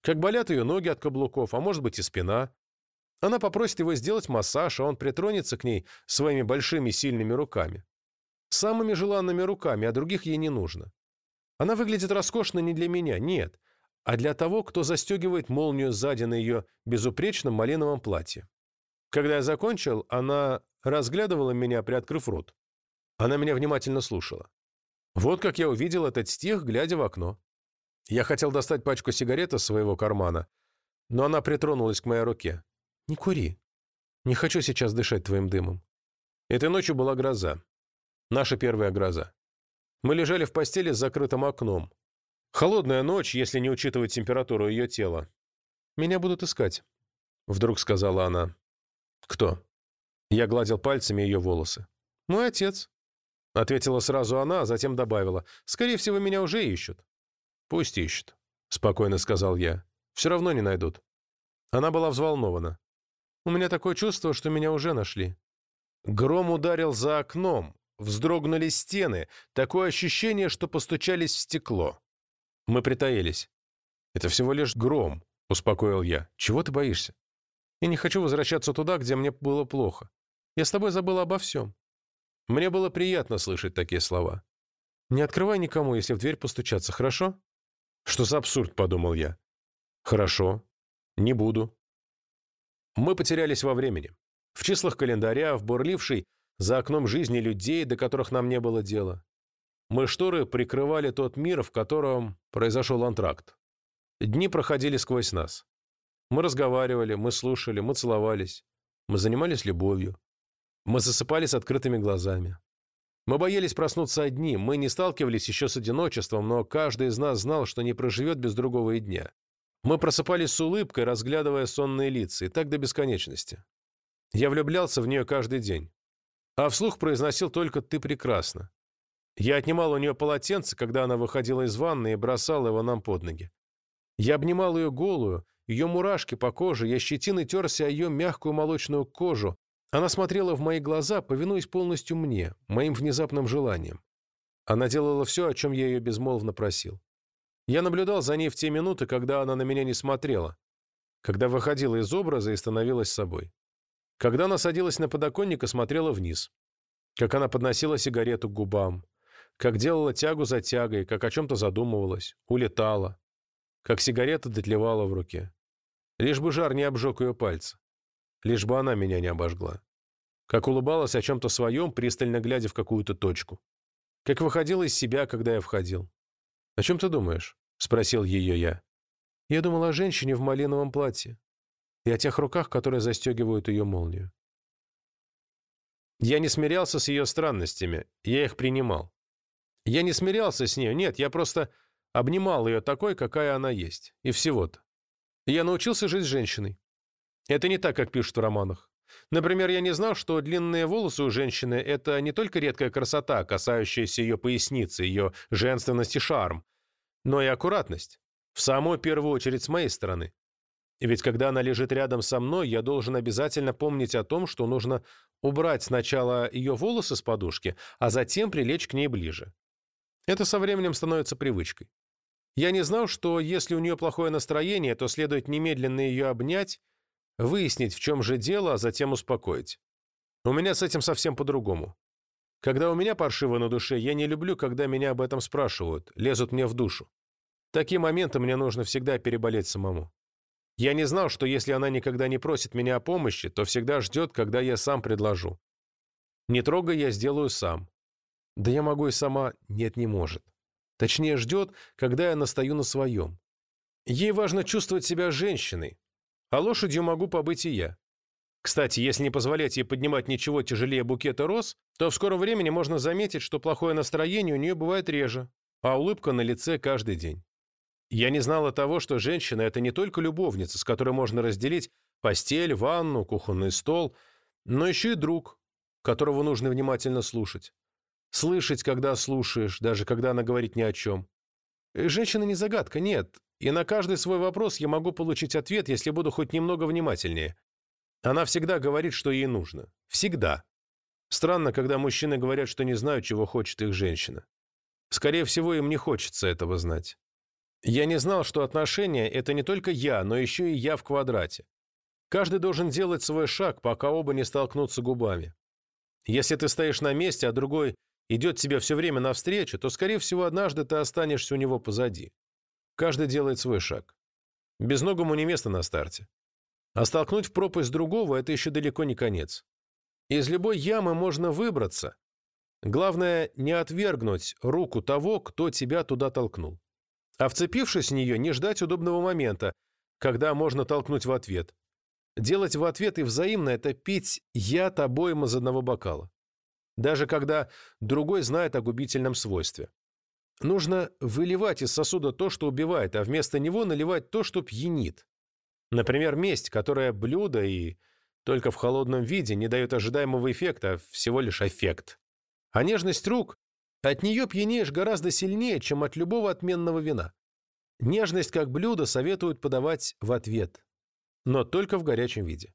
Как болят ее ноги от каблуков, а может быть и спина. Она попросит его сделать массаж, а он притронется к ней своими большими сильными руками. Самыми желанными руками, а других ей не нужно. Она выглядит роскошно не для меня, нет а для того, кто застегивает молнию сзади на ее безупречном малиновом платье. Когда я закончил, она разглядывала меня, приоткрыв рот. Она меня внимательно слушала. Вот как я увидел этот стих, глядя в окно. Я хотел достать пачку сигарет из своего кармана, но она притронулась к моей руке. «Не кури. Не хочу сейчас дышать твоим дымом». Этой ночью была гроза. Наша первая гроза. Мы лежали в постели с закрытым окном. Холодная ночь, если не учитывать температуру ее тела. «Меня будут искать», — вдруг сказала она. «Кто?» Я гладил пальцами ее волосы. «Мой отец», — ответила сразу она, а затем добавила. «Скорее всего, меня уже ищут». «Пусть ищут», — спокойно сказал я. «Все равно не найдут». Она была взволнована. «У меня такое чувство, что меня уже нашли». Гром ударил за окном, вздрогнули стены, такое ощущение, что постучались в стекло. Мы притаились. «Это всего лишь гром», — успокоил я. «Чего ты боишься? Я не хочу возвращаться туда, где мне было плохо. Я с тобой забыла обо всем». Мне было приятно слышать такие слова. «Не открывай никому, если в дверь постучаться, хорошо?» «Что за абсурд?» — подумал я. «Хорошо. Не буду». Мы потерялись во времени. В числах календаря, в бурлившей за окном жизни людей, до которых нам не было дела. Мы шторы прикрывали тот мир, в котором произошел антракт. Дни проходили сквозь нас. Мы разговаривали, мы слушали, мы целовались. Мы занимались любовью. Мы засыпали с открытыми глазами. Мы боялись проснуться одни, мы не сталкивались еще с одиночеством, но каждый из нас знал, что не проживет без другого и дня. Мы просыпались с улыбкой, разглядывая сонные лица, и так до бесконечности. Я влюблялся в нее каждый день. А вслух произносил только «ты прекрасна». Я отнимал у нее полотенце, когда она выходила из ванны и бросал его нам под ноги. Я обнимал ее голую, ее мурашки по коже, я щетиной терся о ее мягкую молочную кожу. Она смотрела в мои глаза, повинуясь полностью мне, моим внезапным желаниям. Она делала все, о чем я ее безмолвно просил. Я наблюдал за ней в те минуты, когда она на меня не смотрела, когда выходила из образа и становилась собой. Когда она садилась на подоконник и смотрела вниз. Как она подносила сигарету к губам. Как делала тягу за тягой, как о чем-то задумывалась, улетала. Как сигарета дотлевала в руке. Лишь бы жар не обжег ее пальцы. Лишь бы она меня не обожгла. Как улыбалась о чем-то своем, пристально глядя в какую-то точку. Как выходила из себя, когда я входил. «О чем ты думаешь?» — спросил ее я. Я думал о женщине в малиновом платье и о тех руках, которые застегивают ее молнию. Я не смирялся с ее странностями, я их принимал. Я не смирялся с ней, нет, я просто обнимал ее такой, какая она есть, и всего-то. Я научился жить с женщиной. Это не так, как пишут в романах. Например, я не знал, что длинные волосы у женщины – это не только редкая красота, касающаяся ее поясницы, ее женственность и шарм, но и аккуратность. В самую первую очередь с моей стороны. Ведь когда она лежит рядом со мной, я должен обязательно помнить о том, что нужно убрать сначала ее волосы с подушки, а затем прилечь к ней ближе. Это со временем становится привычкой. Я не знал, что если у нее плохое настроение, то следует немедленно ее обнять, выяснить, в чем же дело, а затем успокоить. У меня с этим совсем по-другому. Когда у меня паршиво на душе, я не люблю, когда меня об этом спрашивают, лезут мне в душу. такие моменты мне нужно всегда переболеть самому. Я не знал, что если она никогда не просит меня о помощи, то всегда ждет, когда я сам предложу. Не трогай, я сделаю сам. Да я могу и сама. Нет, не может. Точнее, ждет, когда я настаю на своем. Ей важно чувствовать себя женщиной, а лошадью могу побыть и я. Кстати, если не позволять ей поднимать ничего тяжелее букета роз, то в скором времени можно заметить, что плохое настроение у нее бывает реже, а улыбка на лице каждый день. Я не знала того, что женщина – это не только любовница, с которой можно разделить постель, ванну, кухонный стол, но еще и друг, которого нужно внимательно слушать. Слышать, когда слушаешь, даже когда она говорит ни о чем. Женщина не загадка, нет. И на каждый свой вопрос я могу получить ответ, если буду хоть немного внимательнее. Она всегда говорит, что ей нужно. Всегда. Странно, когда мужчины говорят, что не знают, чего хочет их женщина. Скорее всего, им не хочется этого знать. Я не знал, что отношения – это не только я, но еще и я в квадрате. Каждый должен делать свой шаг, пока оба не столкнутся губами. Если ты стоишь на месте, а другой идет тебе все время навстречу, то, скорее всего, однажды ты останешься у него позади. Каждый делает свой шаг. Безногому не место на старте. А столкнуть в пропасть другого – это еще далеко не конец. Из любой ямы можно выбраться. Главное – не отвергнуть руку того, кто тебя туда толкнул. А вцепившись в нее, не ждать удобного момента, когда можно толкнуть в ответ. Делать в ответ и взаимно – это пить яд обоим из одного бокала. Даже когда другой знает о губительном свойстве. Нужно выливать из сосуда то, что убивает, а вместо него наливать то, что пьянит. Например, месть, которая блюдо и только в холодном виде не дает ожидаемого эффекта, а всего лишь эффект. А нежность рук от нее пьянеешь гораздо сильнее, чем от любого отменного вина. Нежность как блюдо советуют подавать в ответ, но только в горячем виде.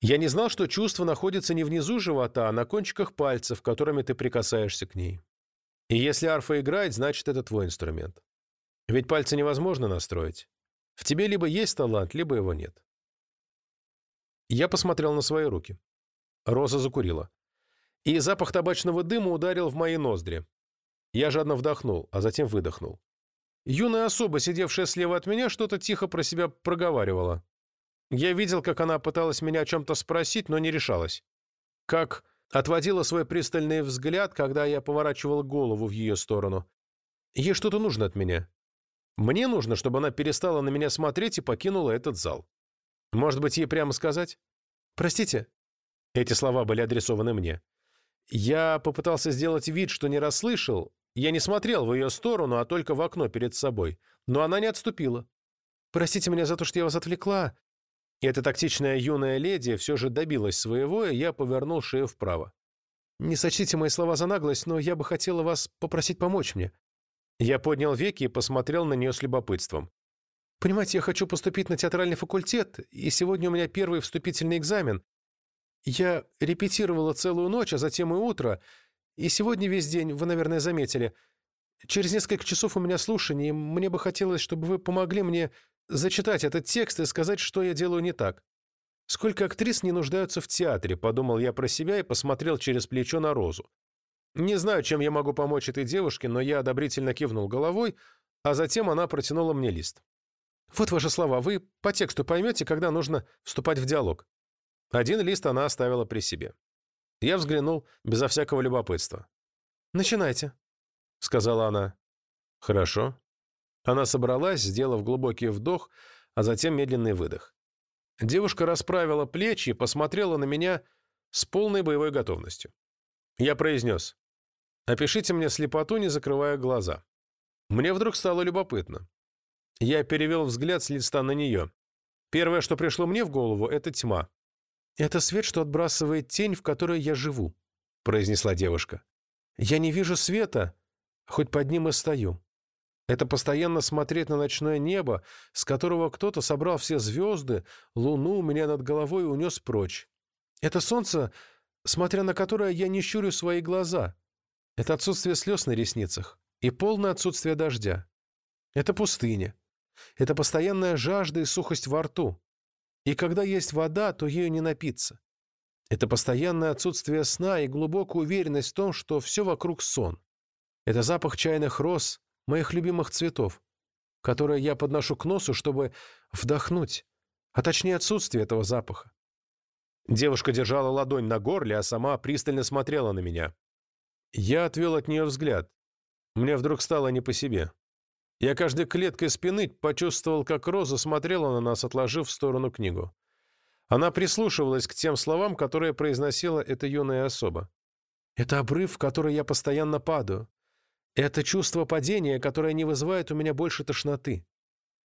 Я не знал, что чувство находится не внизу живота, а на кончиках пальцев, которыми ты прикасаешься к ней. И если арфа играет, значит, это твой инструмент. Ведь пальцы невозможно настроить. В тебе либо есть талант, либо его нет. Я посмотрел на свои руки. Роза закурила. И запах табачного дыма ударил в мои ноздри. Я жадно вдохнул, а затем выдохнул. Юная особа, сидевшая слева от меня, что-то тихо про себя проговаривала. Я видел, как она пыталась меня о чем-то спросить, но не решалась. Как отводила свой пристальный взгляд, когда я поворачивал голову в ее сторону. Ей что-то нужно от меня. Мне нужно, чтобы она перестала на меня смотреть и покинула этот зал. Может быть, ей прямо сказать? «Простите». Эти слова были адресованы мне. Я попытался сделать вид, что не расслышал. Я не смотрел в ее сторону, а только в окно перед собой. Но она не отступила. «Простите меня за то, что я вас отвлекла». И эта тактичная юная леди все же добилась своего, и я повернул шею вправо. «Не сочтите мои слова за наглость, но я бы хотела вас попросить помочь мне». Я поднял веки и посмотрел на нее с любопытством. Понимаете, я хочу поступить на театральный факультет, и сегодня у меня первый вступительный экзамен. Я репетировала целую ночь, а затем и утро, и сегодня весь день, вы, наверное, заметили. Через несколько часов у меня слушание, и мне бы хотелось, чтобы вы помогли мне зачитать этот текст и сказать, что я делаю не так. Сколько актрис не нуждаются в театре, подумал я про себя и посмотрел через плечо на Розу. Не знаю, чем я могу помочь этой девушке, но я одобрительно кивнул головой, а затем она протянула мне лист. Вот ваши слова. Вы по тексту поймете, когда нужно вступать в диалог. Один лист она оставила при себе. Я взглянул безо всякого любопытства. «Начинайте», — сказала она. «Хорошо». Она собралась, сделав глубокий вдох, а затем медленный выдох. Девушка расправила плечи и посмотрела на меня с полной боевой готовностью. Я произнес. «Опишите мне слепоту, не закрывая глаза». Мне вдруг стало любопытно. Я перевел взгляд с листа на нее. Первое, что пришло мне в голову, — это тьма. «Это свет, что отбрасывает тень, в которой я живу», — произнесла девушка. «Я не вижу света, хоть под ним и стою. Это постоянно смотреть на ночное небо, с которого кто-то собрал все звезды, луну у меня над головой унес прочь. Это солнце, смотря на которое я не щурю свои глаза. Это отсутствие слез на ресницах и полное отсутствие дождя. Это пустыня. Это постоянная жажда и сухость во рту. И когда есть вода, то ею не напиться. Это постоянное отсутствие сна и глубокая уверенность в том, что все вокруг сон. Это запах чайных роз, моих любимых цветов, которые я подношу к носу, чтобы вдохнуть, а точнее отсутствие этого запаха. Девушка держала ладонь на горле, а сама пристально смотрела на меня. Я отвел от нее взгляд. Мне вдруг стало не по себе. Я каждой клеткой спины почувствовал, как Роза смотрела на нас, отложив в сторону книгу. Она прислушивалась к тем словам, которые произносила эта юная особа. «Это обрыв, в который я постоянно падаю. Это чувство падения, которое не вызывает у меня больше тошноты.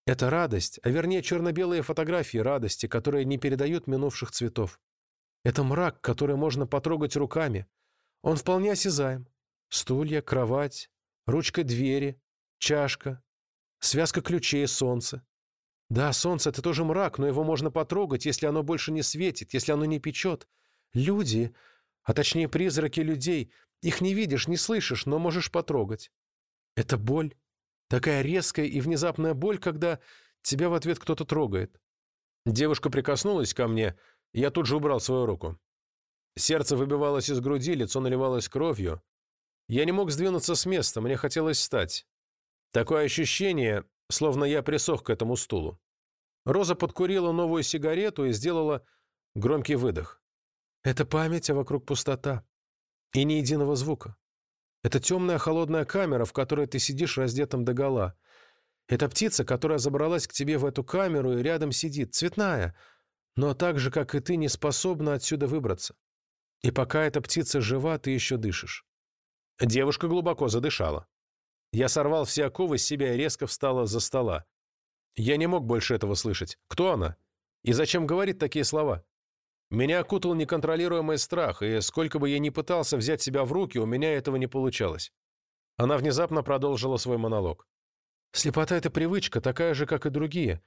Это радость, а вернее черно-белые фотографии радости, которые не передают минувших цветов. Это мрак, который можно потрогать руками. Он вполне осязаем. Стулья, кровать, ручка двери, чашка, связка ключей, солнце. Да, солнце — это тоже мрак, но его можно потрогать, если оно больше не светит, если оно не печет. Люди, а точнее призраки людей, их не видишь, не слышишь, но можешь потрогать. Это боль. Такая резкая и внезапная боль, когда тебя в ответ кто-то трогает. Девушка прикоснулась ко мне, я тут же убрал свою руку. Сердце выбивалось из груди, лицо наливалось кровью. Я не мог сдвинуться с места, мне хотелось встать. Такое ощущение, словно я присох к этому стулу. Роза подкурила новую сигарету и сделала громкий выдох. Это память, а вокруг пустота. И ни единого звука. Это темная холодная камера, в которой ты сидишь раздетым догола. Это птица, которая забралась к тебе в эту камеру и рядом сидит, цветная, но так же, как и ты, не способна отсюда выбраться. И пока эта птица жива, ты еще дышишь. Девушка глубоко задышала. Я сорвал все оковы с себя и резко встала за стола. Я не мог больше этого слышать. Кто она? И зачем говорит такие слова? Меня окутал неконтролируемый страх, и сколько бы я ни пытался взять себя в руки, у меня этого не получалось. Она внезапно продолжила свой монолог. «Слепота — это привычка, такая же, как и другие.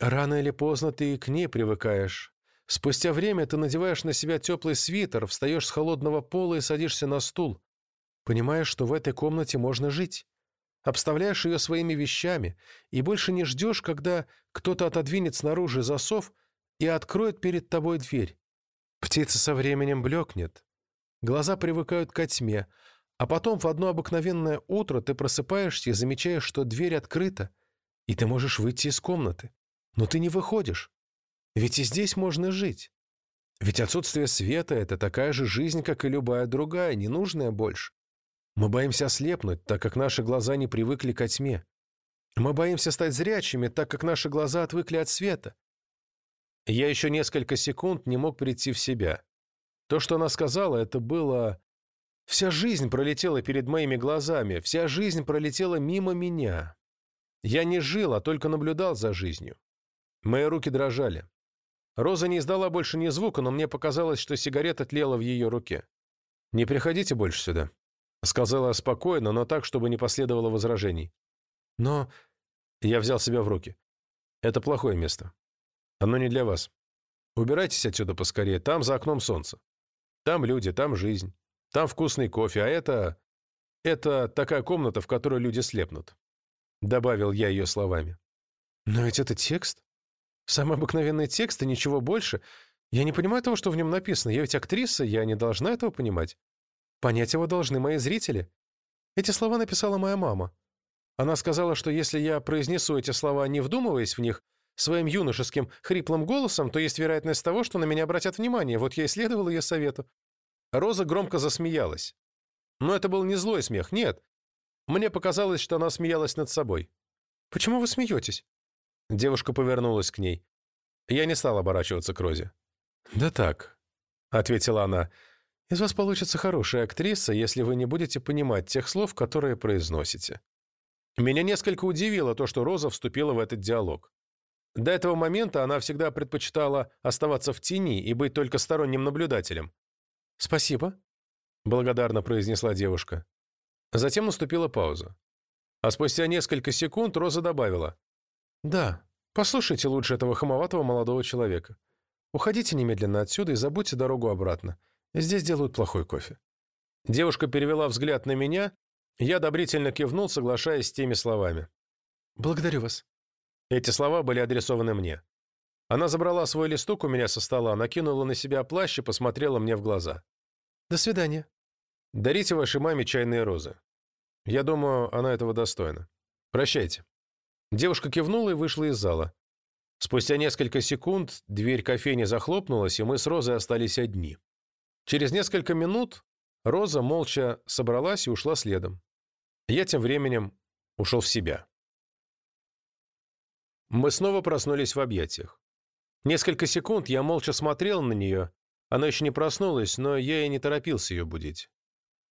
Рано или поздно ты к ней привыкаешь. Спустя время ты надеваешь на себя теплый свитер, встаешь с холодного пола и садишься на стул. Понимаешь, что в этой комнате можно жить. Обставляешь ее своими вещами и больше не ждешь, когда кто-то отодвинет снаружи засов и откроет перед тобой дверь. Птица со временем блекнет. Глаза привыкают к тьме, а потом в одно обыкновенное утро ты просыпаешься и замечаешь, что дверь открыта, и ты можешь выйти из комнаты. Но ты не выходишь. Ведь и здесь можно жить. Ведь отсутствие света — это такая же жизнь, как и любая другая, ненужная больше. Мы боимся ослепнуть, так как наши глаза не привыкли ко тьме. Мы боимся стать зрячими, так как наши глаза отвыкли от света. Я еще несколько секунд не мог прийти в себя. То, что она сказала, это было... Вся жизнь пролетела перед моими глазами, вся жизнь пролетела мимо меня. Я не жил, а только наблюдал за жизнью. Мои руки дрожали. Роза не издала больше ни звука, но мне показалось, что сигарета тлела в ее руке. «Не приходите больше сюда», — сказала спокойно, но так, чтобы не последовало возражений. «Но...» Я взял себя в руки. «Это плохое место. Оно не для вас. Убирайтесь отсюда поскорее. Там за окном солнце. Там люди, там жизнь. Там вкусный кофе, а это... Это такая комната, в которой люди слепнут». Добавил я ее словами. «Но ведь это текст?» Самый обыкновенный текст и ничего больше. Я не понимаю того, что в нем написано. Я ведь актриса, я не должна этого понимать. Понять его должны мои зрители. Эти слова написала моя мама. Она сказала, что если я произнесу эти слова, не вдумываясь в них, своим юношеским хриплым голосом, то есть вероятность того, что на меня обратят внимание. Вот я и следовал ее совету. Роза громко засмеялась. Но это был не злой смех, нет. Мне показалось, что она смеялась над собой. «Почему вы смеетесь?» Девушка повернулась к ней. Я не стал оборачиваться к Розе. «Да так», — ответила она. «Из вас получится хорошая актриса, если вы не будете понимать тех слов, которые произносите». Меня несколько удивило то, что Роза вступила в этот диалог. До этого момента она всегда предпочитала оставаться в тени и быть только сторонним наблюдателем. «Спасибо», — благодарно произнесла девушка. Затем наступила пауза. А спустя несколько секунд Роза добавила. «Да, послушайте лучше этого хамоватого молодого человека. Уходите немедленно отсюда и забудьте дорогу обратно. Здесь делают плохой кофе». Девушка перевела взгляд на меня, я одобрительно кивнул, соглашаясь с теми словами. «Благодарю вас». Эти слова были адресованы мне. Она забрала свой листок у меня со стола, накинула на себя плащ и посмотрела мне в глаза. «До свидания». «Дарите вашей маме чайные розы. Я думаю, она этого достойна. Прощайте». Девушка кивнула и вышла из зала. Спустя несколько секунд дверь кофейни захлопнулась, и мы с Розой остались одни. Через несколько минут Роза молча собралась и ушла следом. Я тем временем ушел в себя. Мы снова проснулись в объятиях. Несколько секунд я молча смотрел на нее. Она еще не проснулась, но я и не торопился ее будить.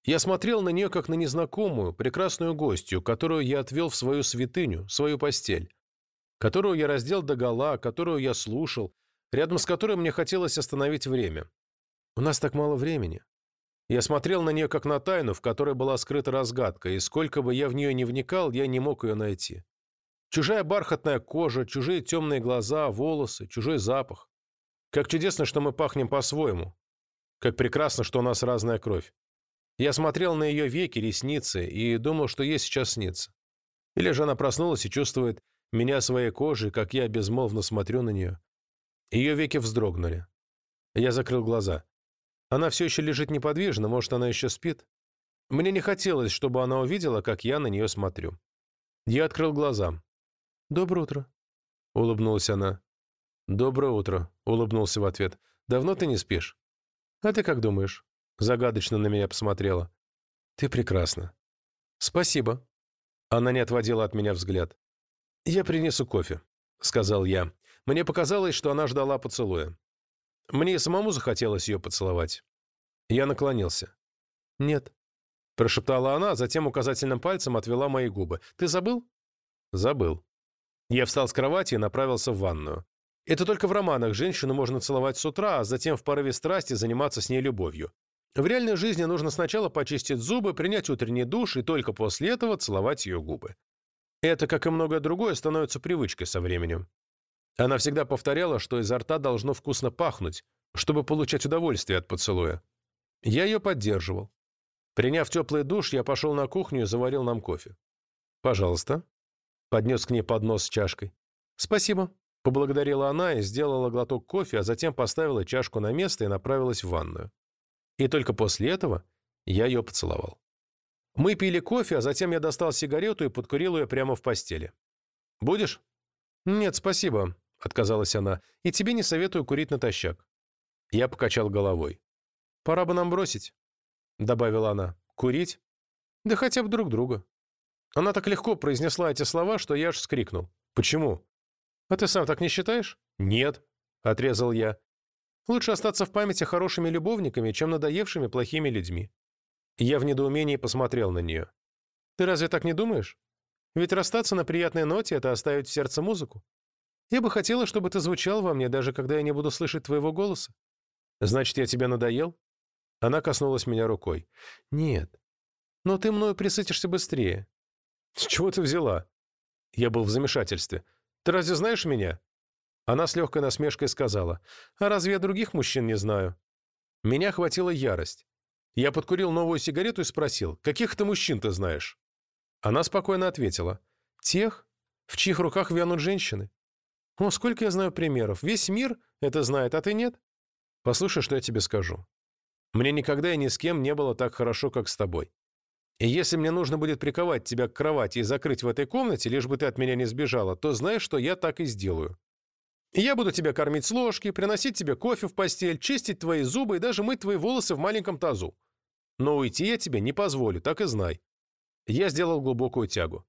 Я смотрел на нее как на незнакомую, прекрасную гостью, которую я отвел в свою святыню, свою постель, которую я раздел догола, которую я слушал, рядом с которой мне хотелось остановить время. У нас так мало времени. Я смотрел на нее как на тайну, в которой была скрыта разгадка, и сколько бы я в нее не вникал, я не мог ее найти. Чужая бархатная кожа, чужие темные глаза, волосы, чужой запах. Как чудесно, что мы пахнем по-своему. Как прекрасно, что у нас разная кровь. Я смотрел на ее веки, ресницы и думал, что ей сейчас снится. Или же она проснулась и чувствует меня своей кожей, как я безмолвно смотрю на нее. Ее веки вздрогнули. Я закрыл глаза. Она все еще лежит неподвижно, может, она еще спит? Мне не хотелось, чтобы она увидела, как я на нее смотрю. Я открыл глаза. «Доброе утро», — улыбнулась она. «Доброе утро», — улыбнулся в ответ. «Давно ты не спишь?» «А ты как думаешь?» Загадочно на меня посмотрела. «Ты прекрасна». «Спасибо». Она не отводила от меня взгляд. «Я принесу кофе», — сказал я. Мне показалось, что она ждала поцелуя. Мне самому захотелось ее поцеловать. Я наклонился. «Нет», — прошептала она, а затем указательным пальцем отвела мои губы. «Ты забыл?» «Забыл». Я встал с кровати и направился в ванную. Это только в романах женщину можно целовать с утра, а затем в порыве страсти заниматься с ней любовью. В реальной жизни нужно сначала почистить зубы, принять утренний душ и только после этого целовать ее губы. Это, как и многое другое, становится привычкой со временем. Она всегда повторяла, что изо рта должно вкусно пахнуть, чтобы получать удовольствие от поцелуя. Я ее поддерживал. Приняв теплый душ, я пошел на кухню и заварил нам кофе. «Пожалуйста». Поднес к ней поднос с чашкой. «Спасибо», — поблагодарила она и сделала глоток кофе, а затем поставила чашку на место и направилась в ванную. И только после этого я ее поцеловал. Мы пили кофе, а затем я достал сигарету и подкурил ее прямо в постели. «Будешь?» «Нет, спасибо», — отказалась она. «И тебе не советую курить натощак». Я покачал головой. «Пора бы нам бросить», — добавила она. «Курить? Да хотя бы друг друга». Она так легко произнесла эти слова, что я аж вскрикнул. «Почему?» «А ты сам так не считаешь?» «Нет», — отрезал я. «Лучше остаться в памяти хорошими любовниками, чем надоевшими плохими людьми». Я в недоумении посмотрел на нее. «Ты разве так не думаешь? Ведь расстаться на приятной ноте — это оставить в сердце музыку. Я бы хотела, чтобы ты звучал во мне, даже когда я не буду слышать твоего голоса. Значит, я тебе надоел?» Она коснулась меня рукой. «Нет. Но ты мною присытишься быстрее». «С чего ты взяла?» Я был в замешательстве. «Ты разве знаешь меня?» Она с легкой насмешкой сказала. «А разве я других мужчин не знаю?» Меня хватила ярость. Я подкурил новую сигарету и спросил, каких ты мужчин ты знаешь? Она спокойно ответила, тех, в чьих руках вянут женщины. О, сколько я знаю примеров. Весь мир это знает, а ты нет? Послушай, что я тебе скажу. Мне никогда и ни с кем не было так хорошо, как с тобой. И если мне нужно будет приковать тебя к кровати и закрыть в этой комнате, лишь бы ты от меня не сбежала, то знаешь, что я так и сделаю. Я буду тебя кормить с ложки, приносить тебе кофе в постель, чистить твои зубы и даже мыть твои волосы в маленьком тазу. Но уйти я тебе не позволю, так и знай. Я сделал глубокую тягу.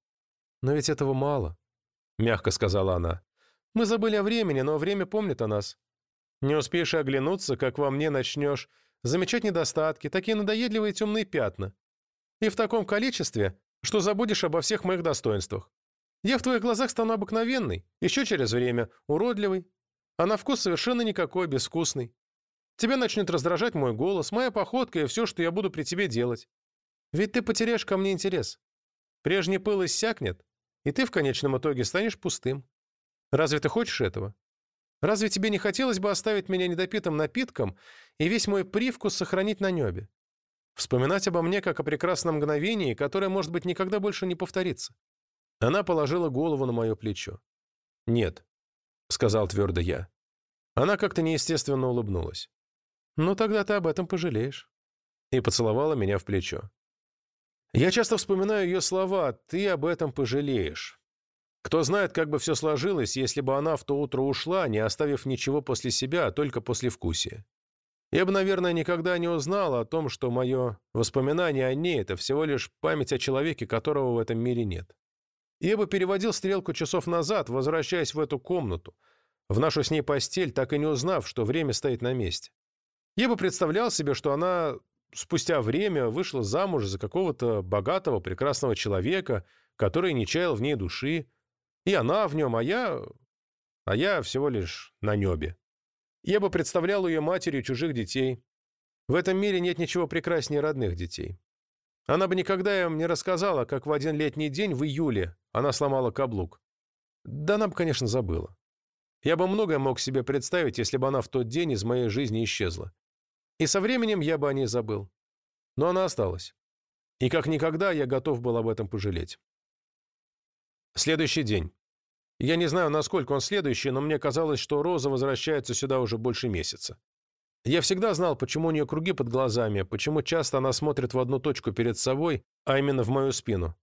Но ведь этого мало, мягко сказала она. Мы забыли о времени, но время помнит о нас. Не успеешь оглянуться, как во мне начнешь замечать недостатки, такие надоедливые темные пятна. И в таком количестве, что забудешь обо всех моих достоинствах. Я в твоих глазах стану обыкновенный, еще через время уродливый, а на вкус совершенно никакой, безвкусный. Тебя начнет раздражать мой голос, моя походка и все, что я буду при тебе делать. Ведь ты потеряешь ко мне интерес. Прежний пыл иссякнет, и ты в конечном итоге станешь пустым. Разве ты хочешь этого? Разве тебе не хотелось бы оставить меня недопитым напитком и весь мой привкус сохранить на небе? Вспоминать обо мне как о прекрасном мгновении, которое, может быть, никогда больше не повторится. Она положила голову на мое плечо. «Нет», — сказал твердо я. Она как-то неестественно улыбнулась. «Ну, тогда ты об этом пожалеешь». И поцеловала меня в плечо. Я часто вспоминаю ее слова «ты об этом пожалеешь». Кто знает, как бы все сложилось, если бы она в то утро ушла, не оставив ничего после себя, а только после вкусия. Я бы, наверное, никогда не узнал о том, что мое воспоминание о ней – это всего лишь память о человеке, которого в этом мире нет. Я бы переводил стрелку часов назад, возвращаясь в эту комнату, в нашу с ней постель, так и не узнав, что время стоит на месте. Я бы представлял себе, что она спустя время вышла замуж за какого-то богатого, прекрасного человека, который не чаял в ней души. И она в нем, а я... А я всего лишь на небе. Я бы представлял ее матерью чужих детей. В этом мире нет ничего прекраснее родных детей. Она бы никогда им не рассказала, как в один летний день в июле она сломала каблук. Да она бы, конечно, забыла. Я бы многое мог себе представить, если бы она в тот день из моей жизни исчезла. И со временем я бы о ней забыл. Но она осталась. И как никогда я готов был об этом пожалеть. Следующий день. Я не знаю, насколько он следующий, но мне казалось, что Роза возвращается сюда уже больше месяца. Я всегда знал, почему у нее круги под глазами, почему часто она смотрит в одну точку перед собой, а именно в мою спину.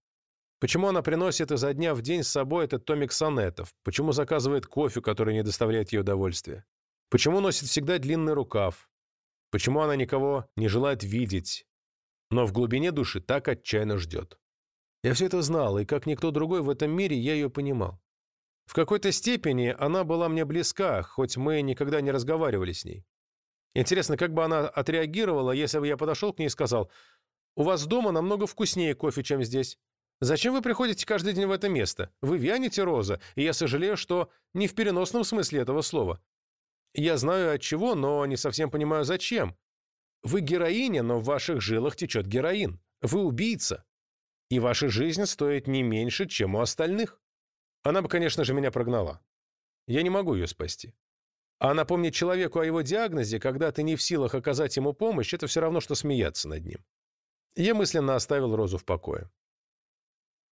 Почему она приносит изо дня в день с собой этот томик сонетов? Почему заказывает кофе, который не доставляет ей удовольствия? Почему носит всегда длинный рукав? Почему она никого не желает видеть, но в глубине души так отчаянно ждет? Я все это знал, и как никто другой в этом мире я ее понимал. В какой-то степени она была мне близка, хоть мы никогда не разговаривали с ней. Интересно, как бы она отреагировала, если бы я подошел к ней и сказал, «У вас дома намного вкуснее кофе, чем здесь. Зачем вы приходите каждый день в это место? Вы вянете, Роза, и я сожалею, что не в переносном смысле этого слова. Я знаю от чего, но не совсем понимаю, зачем. Вы героиня, но в ваших жилах течет героин. Вы убийца. И ваша жизнь стоит не меньше, чем у остальных». Она бы, конечно же, меня прогнала. я не могу ее спасти. А напомнить человеку о его диагнозе, когда ты не в силах оказать ему помощь, это все равно, что смеяться над ним. Я мысленно оставил Розу в покое.